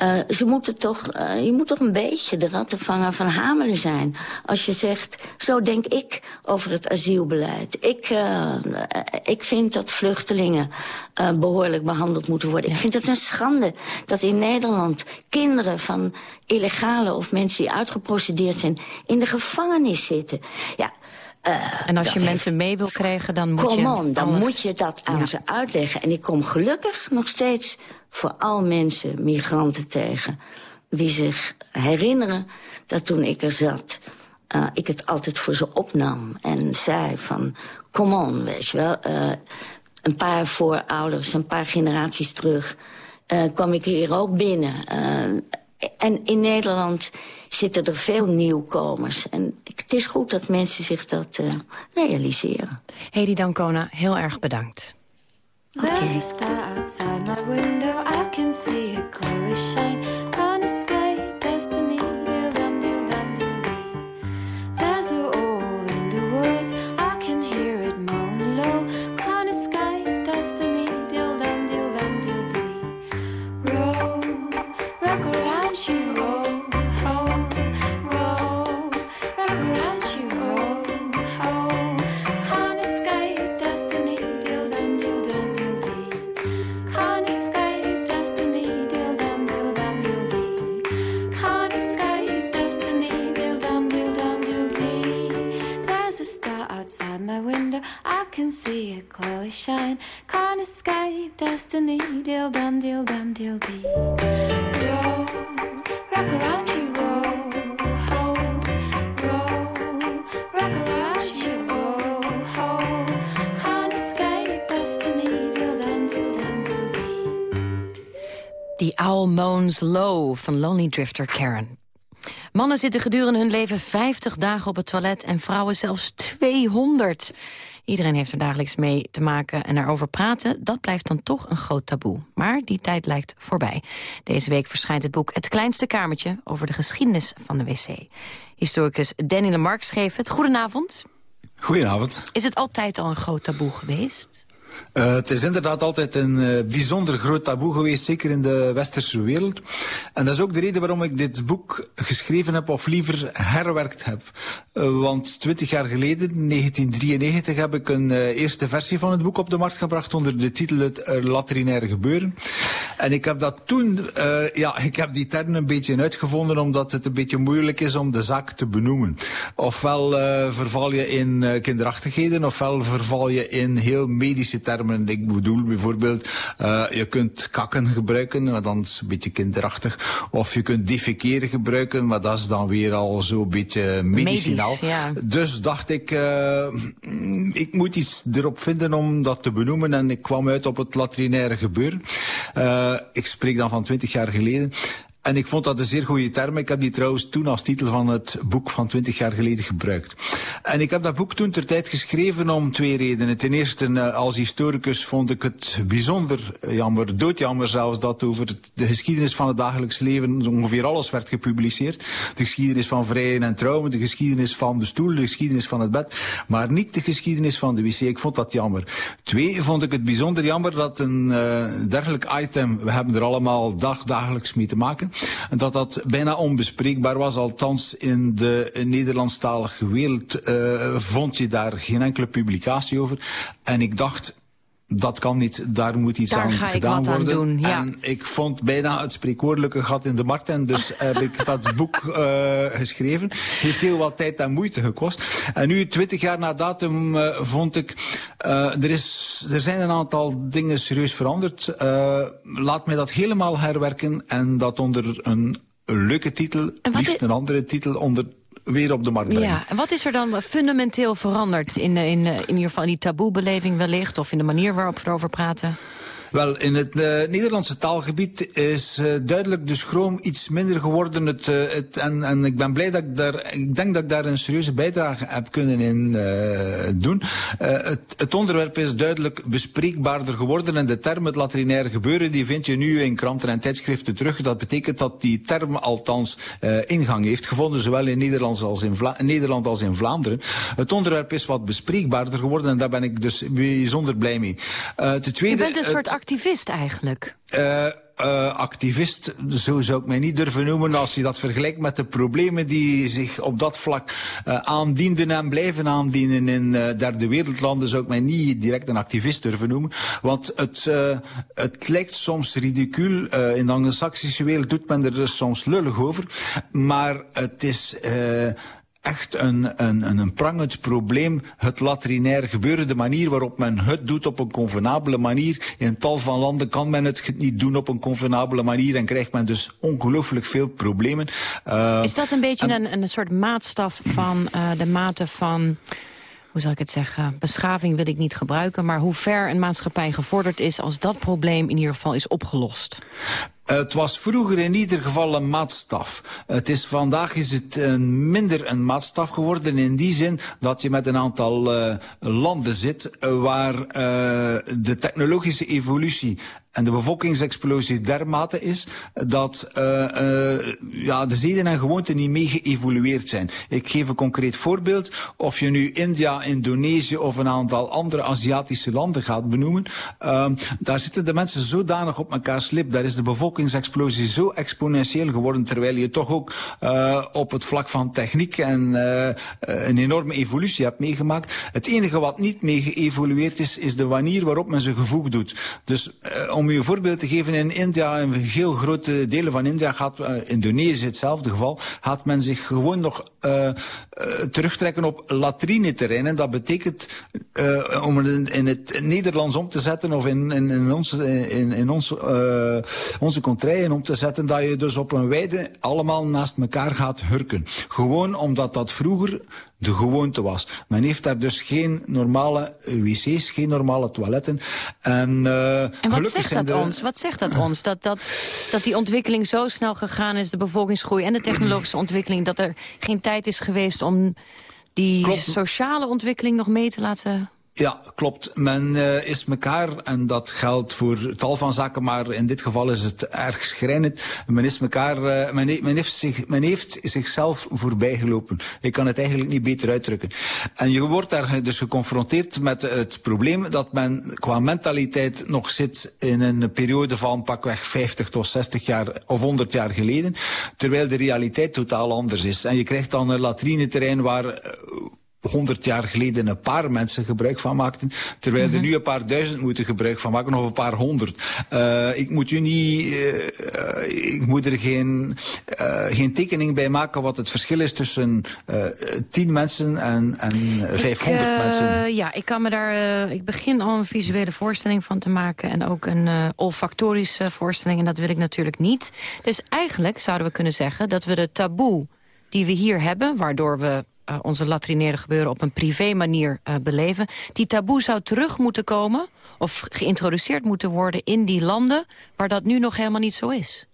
Eh, ze moeten toch, eh, je moet toch een beetje de rattenvanger van Hamelen zijn. Als je zegt, zo denk ik over het asielbeleid. Ik, eh, ik vind dat vluchtelingen eh, behoorlijk behandeld moeten worden. Ik vind het een schande dat in Nederland kinderen van illegale of mensen die uitgeprocedeerd zijn... in de gevangenis zitten. Ja, En als je mensen mee wil krijgen, dan moet Come je on, dan alles- moet je dat aan Ja. ze uitleggen. En ik kom gelukkig nog steeds vooral mensen, migranten tegen... die zich herinneren dat toen ik er zat... eh, ik het altijd voor ze opnam en zei van... come on, weet je wel. eh, een paar voorouders, een paar generaties terug... eh, kwam ik hier ook binnen. En in Nederland zitten er veel nieuwkomers. En het is goed dat mensen zich dat eh, realiseren. Hedy Dancona, heel erg bedankt. There's Low van Lonely Drifter Karen. Mannen zitten gedurende hun leven 50 dagen op het toilet... en vrouwen zelfs 200. Iedereen heeft er dagelijks mee te maken en erover praten... dat blijft dan toch een groot taboe. Maar die tijd lijkt voorbij. Deze week verschijnt het boek Het Kleinste Kamertje... over de geschiedenis van de wc. Historicus Danny Lamarck schreef het. Goedenavond. Goedenavond. Is het altijd al een groot taboe geweest? Eh, het is inderdaad altijd een eh, bijzonder groot taboe geweest, zeker in de westerse wereld. En dat is ook de reden waarom ik dit boek geschreven heb, of liever herwerkt heb. Eh, want twintig jaar geleden, 1993, heb ik een eerste versie van het boek op de markt gebracht onder de titel Het Latrinaire Gebeuren. En ik heb dat toen, ja, ik heb die term een beetje uitgevonden omdat het een beetje moeilijk is om de zaak te benoemen. Ofwel verval je in kinderachtigheden, ofwel verval je in heel medische medische termen. Ik bedoel bijvoorbeeld, uh, je kunt kakken gebruiken, maar dan is het een beetje kinderachtig. Of je kunt defeceren gebruiken, maar dat is dan weer al zo'n beetje medicinaal. Medisch, ja. Dus dacht ik, uh, ik moet iets erop vinden om dat te benoemen. En ik kwam uit op het latrinaire gebeuren. Uh, ik spreek dan van twintig jaar geleden. En ik vond dat een zeer goede term. Ik heb die trouwens toen als titel van het boek van twintig jaar geleden gebruikt. En ik heb dat boek toen ter tijd geschreven om twee redenen. Ten eerste, uh, als historicus vond ik het bijzonder jammer, doodjammer zelfs, dat over de geschiedenis van het dagelijks leven ongeveer alles werd gepubliceerd. De geschiedenis van vrijen en trouwen, de geschiedenis van de stoel, de geschiedenis van het bed, maar niet de geschiedenis van de wc. Ik vond dat jammer. Twee, vond ik het bijzonder jammer dat een uh, dergelijk item, we hebben er allemaal dag, dagelijks mee te maken, dat dat bijna onbespreekbaar was. Althans, in de Nederlandstalige wereld uh, vond je daar geen enkele publicatie over. En ik dacht, dat kan niet, daar moet iets daar aan ga ik gedaan wat worden. Aan doen, ja. En ik vond bijna het spreekwoordelijke gat in de markt. En dus heb ik dat boek uh, geschreven. Heeft heel wat tijd en moeite gekost. En nu, twintig jaar na datum, uh, vond ik... Uh, er, is, er zijn een aantal dingen serieus veranderd. laat mij dat helemaal herwerken. En dat onder een leuke titel, liefst een andere titel, onder weer op de markt brengen. Ja, en wat is er dan fundamenteel veranderd in, in, in ieder geval in die taboebeleving wellicht... of in de manier waarop we erover praten? Wel, in het uh, Nederlandse taalgebied is uh, duidelijk de schroom iets minder geworden. Het, uh, het, en, en ik ben blij dat ik daar, ik denk dat ik daar een serieuze bijdrage heb kunnen in doen. Het, het, onderwerp is duidelijk bespreekbaarder geworden en de term het latrinaire gebeuren, die vind je nu in kranten en tijdschriften terug. Dat betekent dat die term althans ingang heeft gevonden, zowel in Nederland als in, Vla Nederland als in Vlaanderen. Het onderwerp is wat bespreekbaarder geworden en daar ben ik dus bijzonder blij mee. ten tweede, Activist eigenlijk. Uh, uh, activist, zo zou ik mij niet durven noemen als je dat vergelijkt met de problemen die zich op dat vlak uh, aandienden en blijven aandienen in derde wereldlanden, zou ik mij niet direct een activist durven noemen. Want het, het lijkt soms ridicuul. In de anglo-saxische wereld doet men er dus soms lullig over. Maar het is... Echt een, een, een prangend probleem, het latrinair gebeuren. De manier waarop men het doet op een convenabele manier. In tal van landen kan men het niet doen op een convenabele manier en krijgt men dus ongelooflijk veel problemen. Uh, Is dat een beetje en, een, een soort maatstaf van uh, de mate van hoe zal ik het zeggen, beschaving wil ik niet gebruiken... maar hoe ver een maatschappij gevorderd is als dat probleem in ieder geval is opgelost? Het was vroeger in ieder geval een maatstaf. Het is, vandaag is het een, minder een maatstaf geworden in die zin dat je met een aantal uh, landen zit waar uh, de technologische evolutie en de bevolkingsexplosie dermate is dat ja, de zeden en gewoonten niet mee geëvolueerd zijn. Ik geef een concreet voorbeeld. Of je nu India, Indonesië of een aantal andere Aziatische landen gaat benoemen. Daar zitten de mensen zodanig op elkaar slip. Daar is de bevolkingsexplosie zo exponentieel geworden. Terwijl je toch ook uh, op het vlak van techniek en uh, een enorme evolutie hebt meegemaakt. Het enige wat niet mee geëvolueerd is, is de manier waarop men ze gevoegd doet. Dus uh, om u een voorbeeld te geven, in India, in heel grote delen van India, gaat, Indonesië hetzelfde geval, gaat men zich gewoon nog terugtrekken op latrineterreinen. Dat betekent, om het in het Nederlands om te zetten, of in, in, ons, in, in ons, uh, onze contraien om te zetten, dat je dus op een weide allemaal naast elkaar gaat hurken. Gewoon omdat dat vroeger de gewoonte was. Men heeft daar dus geen normale wc's, geen normale toiletten. En, uh, en wat zegt dat er... ons? Wat zegt dat ons? Dat, dat, dat die ontwikkeling zo snel gegaan is, de bevolkingsgroei en de technologische ontwikkeling, dat er geen tijd is geweest om die Klopt. sociale ontwikkeling nog mee te laten ja, klopt. Men uh, is elkaar, en dat geldt voor tal van zaken, maar in dit geval is het erg schrijnend. Men is elkaar, uh, men, heeft zich, men heeft zichzelf voorbijgelopen. Ik kan het eigenlijk niet beter uitdrukken. En je wordt daar dus geconfronteerd met het probleem dat men qua mentaliteit nog zit in een periode van pakweg 50 tot 60 jaar of 100 jaar geleden, terwijl de realiteit totaal anders is. En je krijgt dan een latrineterrein waar 100 jaar geleden een paar mensen gebruik van maakten, terwijl er nu een paar duizend moeten gebruik van maken, of een paar honderd. Uh, ik moet u niet, uh, ik moet er geen, uh, geen tekening bij maken wat het verschil is tussen tien mensen en, en 500 mensen. Ja, ik kan me daar, ik begin al een visuele voorstelling van te maken en ook een olfactorische voorstelling en dat wil ik natuurlijk niet. Dus eigenlijk zouden we kunnen zeggen dat we de taboe die we hier hebben, waardoor we uh, onze latrineerde gebeuren op een privé manier uh, beleven. Die taboe zou terug moeten komen of geïntroduceerd moeten worden in die landen waar dat nu nog helemaal niet zo is.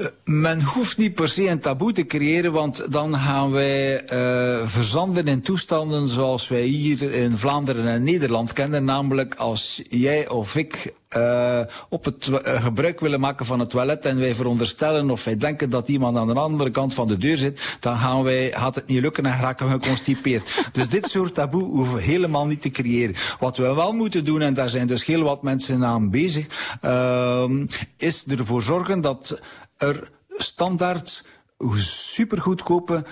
Uh, men hoeft niet per se een taboe te creëren, want dan gaan wij uh, verzanden in toestanden zoals wij hier in Vlaanderen en Nederland kennen. Namelijk als jij of ik uh, op het gebruik willen maken van het toilet en wij veronderstellen of wij denken dat iemand aan de andere kant van de deur zit, dan gaan wij, gaat het niet lukken en raken we geconstipeerd. dus dit soort taboe hoeven we helemaal niet te creëren. Wat we wel moeten doen, en daar zijn dus heel wat mensen aan bezig, uh, is ervoor zorgen dat er standaard supergoedkope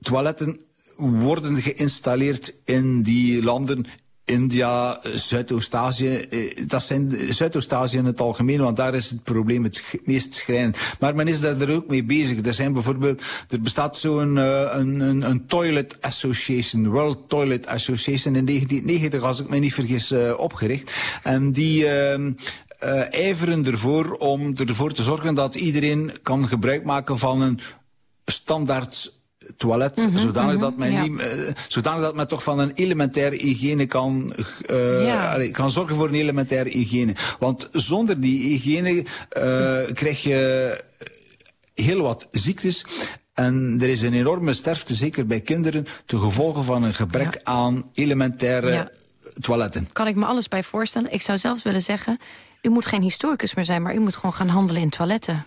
toiletten worden geïnstalleerd in die landen India, Zuidoost-Azië. Dat zijn Zuidoost-Azië in het algemeen, want daar is het probleem het meest schrijnend. Maar men is daar ook mee bezig. Er zijn bijvoorbeeld, er bestaat zo'n een, een, een Toilet Association, World Toilet Association in 1990, als ik me niet vergis, uh, opgericht. En die... Uh, ijveren ervoor om ervoor te zorgen dat iedereen kan gebruik maken van een standaard toilet, mm -hmm, zodanig, mm -hmm, dat men ja. niet, uh, zodanig dat men toch van een elementaire hygiëne kan, uh, ja. allee, kan zorgen voor een elementaire hygiëne. Want zonder die hygiëne krijg je heel wat ziektes. En er is een enorme sterfte, zeker bij kinderen, te gevolgen van een gebrek ja. aan elementaire ja. toiletten. Kan ik me alles bij voorstellen. Ik zou zelfs willen zeggen, u moet geen historicus meer zijn, maar u moet gewoon gaan handelen in toiletten.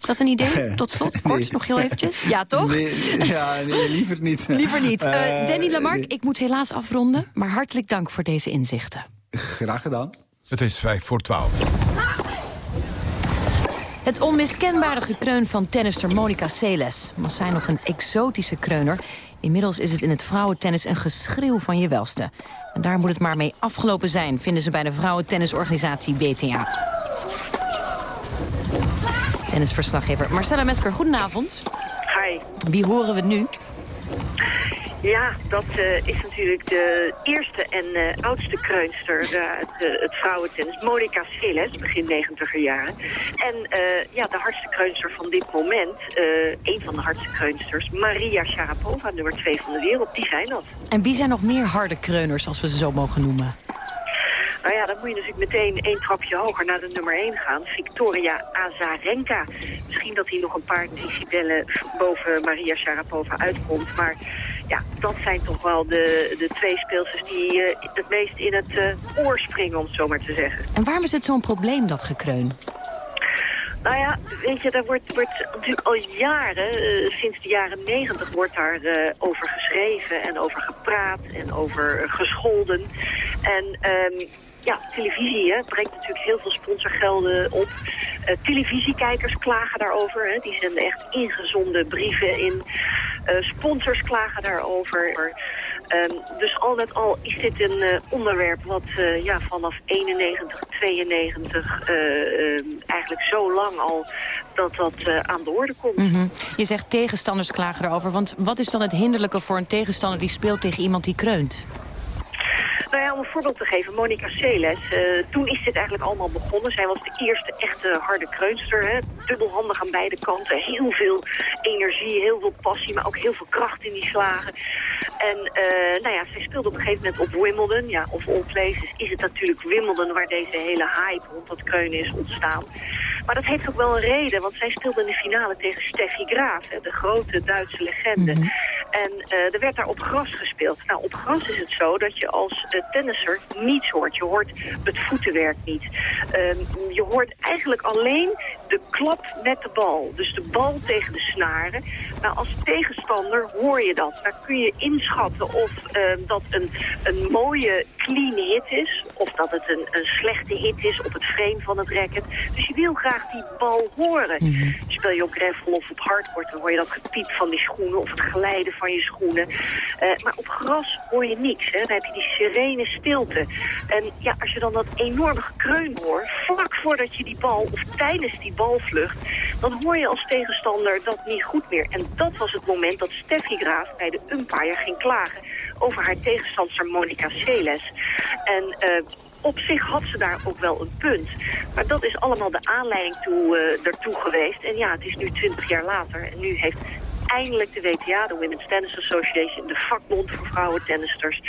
Is dat een idee? Tot slot, kort, nee. nog heel eventjes. Ja, toch? Nee, ja, nee, liever niet. liever niet. Uh, Danny Lamarck, ik moet helaas afronden. Maar hartelijk dank voor deze inzichten. Graag gedaan. Het is vijf voor twaalf. Het onmiskenbare gekreun van tennister Monica Seles. Was zij nog een exotische kreuner? Inmiddels is het in het vrouwentennis een geschreeuw van je welste. En daar moet het maar mee afgelopen zijn, vinden ze bij de vrouwentennisorganisatie BTA. Tennisverslaggever Marcella Mesker, goedenavond. Hi. Wie horen we nu? Ja, dat uh, is natuurlijk de eerste en uh, oudste kreunster uh, het, het vrouwentennis. Monica Seles, begin negentiger jaren. En ja, de hardste kreunster van dit moment, een van de hardste kreunsters, Maria Sharapova, nummer twee van de wereld, die zijn dat. En wie zijn nog meer harde kreuners, als we ze zo mogen noemen? Nou ja, dan moet je natuurlijk meteen één trapje hoger naar de nummer 1 gaan. Victoria Azarenka. Misschien dat hij nog een paar decibellen boven Maria Sharapova uitkomt. Maar ja, dat zijn toch wel de, de twee speelsters die uh, het meest in het uh, oor springen, om het zo maar te zeggen. En waarom is het zo'n probleem, dat gekreun? Nou ja, weet je, daar wordt, wordt natuurlijk al jaren, uh, sinds de jaren negentig, wordt daar uh, over geschreven en over gepraat en over gescholden. En um, ja, televisie hè, brengt natuurlijk heel veel sponsorgelden op. Uh, televisiekijkers klagen daarover. Hè. Die zenden echt ingezonde brieven in. Uh, sponsors klagen daarover. Um, dus al met al is dit een uh, onderwerp wat ja, vanaf 91, 92 uh, eigenlijk zo lang al dat dat aan de orde komt. -hmm. Je zegt tegenstanders klagen erover. Want wat is dan het hinderlijke voor een tegenstander die speelt tegen iemand die kreunt? Nou ja, om een voorbeeld te geven, Monica Seles. Uh, toen is dit eigenlijk allemaal begonnen. Zij was de eerste echte harde kreunster. Hè? Dubbelhandig aan beide kanten. Heel veel energie, heel veel passie, maar ook heel veel kracht in die slagen. En uh, nou ja, zij speelde op een gegeven moment op Wimbledon. Ja, of all places is het natuurlijk Wimbledon waar deze hele hype rond dat kreunen is ontstaan. Maar dat heeft ook wel een reden, want zij speelde in de finale tegen Steffi Graaf, hè, de grote Duitse legende. Mm -hmm. En uh, er werd daar op gras gespeeld. Nou, op gras is het zo dat je als tennisser niets hoort. Je hoort het voetenwerk niet. Uh, je hoort eigenlijk alleen de klap met de bal. Dus de bal tegen de snaren. Nou, als tegenstander hoor je dat. Dan kun je inschatten of dat een, een mooie clean hit is Of dat het een, een slechte hit is op het frame van het racket. Dus je wil graag die bal horen. Speel je op gravel of op hardcourt, dan hoor je dat gepiep van die schoenen... of het glijden van je schoenen. Eh, maar op gras hoor je niks. Hè? Dan heb je die stilte. En ja, als je dan dat enorme gekreun hoort... vlak voordat je die bal, of tijdens die balvlucht... dan hoor je als tegenstander dat niet goed meer. En dat was het moment dat Steffi Graaf bij de umpire ging klagen... over haar tegenstander Monica Seles. En... eh, op zich had ze daar ook wel een punt. Maar dat is allemaal de aanleiding toe, eh, ertoe geweest. En ja, het is nu twintig jaar later. En nu heeft eindelijk de WTA, de Women's Tennis Association... de vakbond voor vrouwentennisters...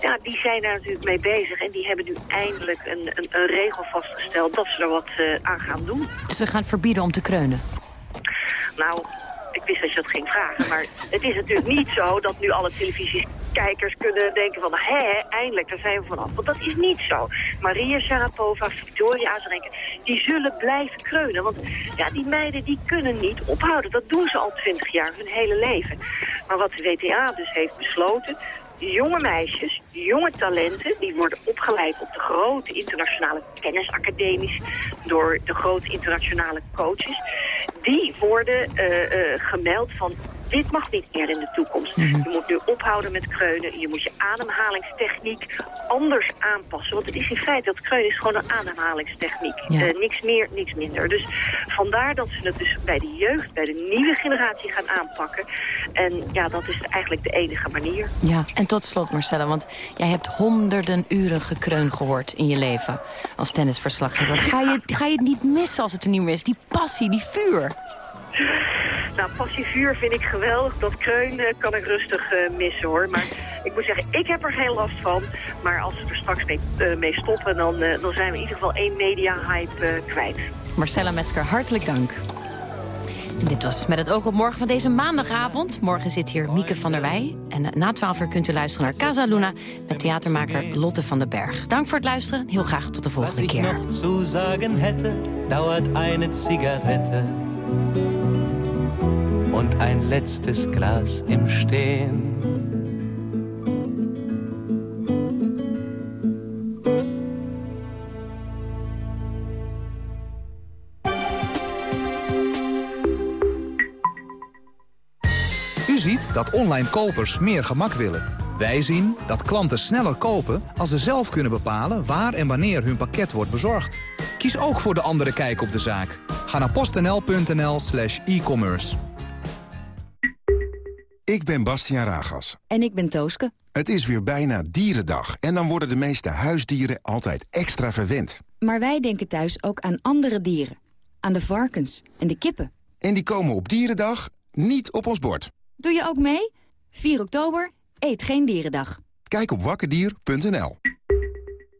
Ja, die zijn daar natuurlijk mee bezig. En die hebben nu eindelijk een, een, een regel vastgesteld... dat ze er wat eh, aan gaan doen. Ze gaan verbieden om te kreunen. Nou, ik wist dat je dat ging vragen. Maar het is natuurlijk niet zo dat nu alle televisiekijkers kunnen denken van... hé, eindelijk, daar zijn we vanaf. Want dat is niet zo. Maria Sharapova, Victoria Azarenka, die zullen blijven kreunen. Want ja, die meiden die kunnen niet ophouden. Dat doen ze al twintig jaar, hun hele leven. Maar wat de WTA dus heeft besloten... Jonge meisjes, jonge talenten, die worden opgeleid op de grote internationale tennisacademies door de grote internationale coaches. Die worden eh, eh, gemeld van dit mag niet meer in de toekomst. Je moet nu ophouden met kreunen. Je moet je ademhalingstechniek anders aanpassen. Want het is in feite, dat kreunen is gewoon een ademhalingstechniek. Ja. Eh, niks meer, niks minder. Dus vandaar dat ze het dus bij de jeugd, bij de nieuwe generatie gaan aanpakken. En ja, dat is eigenlijk de enige manier. Ja, en tot slot Marcella, want jij hebt honderden uren gekreun gehoord in je leven als tennisverslaggever. Ga je, ga je het niet missen als het er niet meer is? Die passie, die vuur. Nou, passievuur vind ik geweldig. Dat kreun eh, kan ik rustig eh, missen hoor. Maar ik moet zeggen, ik heb er geen last van. Maar als we er straks mee, eh, mee stoppen, dan, dan zijn we in ieder geval één media-hype kwijt. Marcella Mesker, hartelijk dank. Dit was Met het oog op morgen van deze maandagavond. Morgen zit hier Mieke van der Wij. En na 12 uur kunt u luisteren naar Casa Luna... met theatermaker Lotte van den Berg. Dank voor het luisteren. Heel graag tot de volgende keer. noch zu sagen hätte, dauert eine Zigarette und ein letztes Glas im Stehen. U ziet dat online kopers meer gemak willen. Wij zien dat klanten sneller kopen als ze zelf kunnen bepalen waar en wanneer hun pakket wordt bezorgd. Kies ook voor de andere kijk op de zaak. Ga naar postnl.nl slash e-commerce. Ik ben Bastiaan Ragas. En ik ben Tooske. Het is weer bijna dierendag en dan worden de meeste huisdieren altijd extra verwend. Maar wij denken thuis ook aan andere dieren. Aan de varkens en de kippen. En die komen op dierendag niet op ons bord. Doe je ook mee? 4 oktober, eet geen dierendag. Kijk op wakkerdier.nl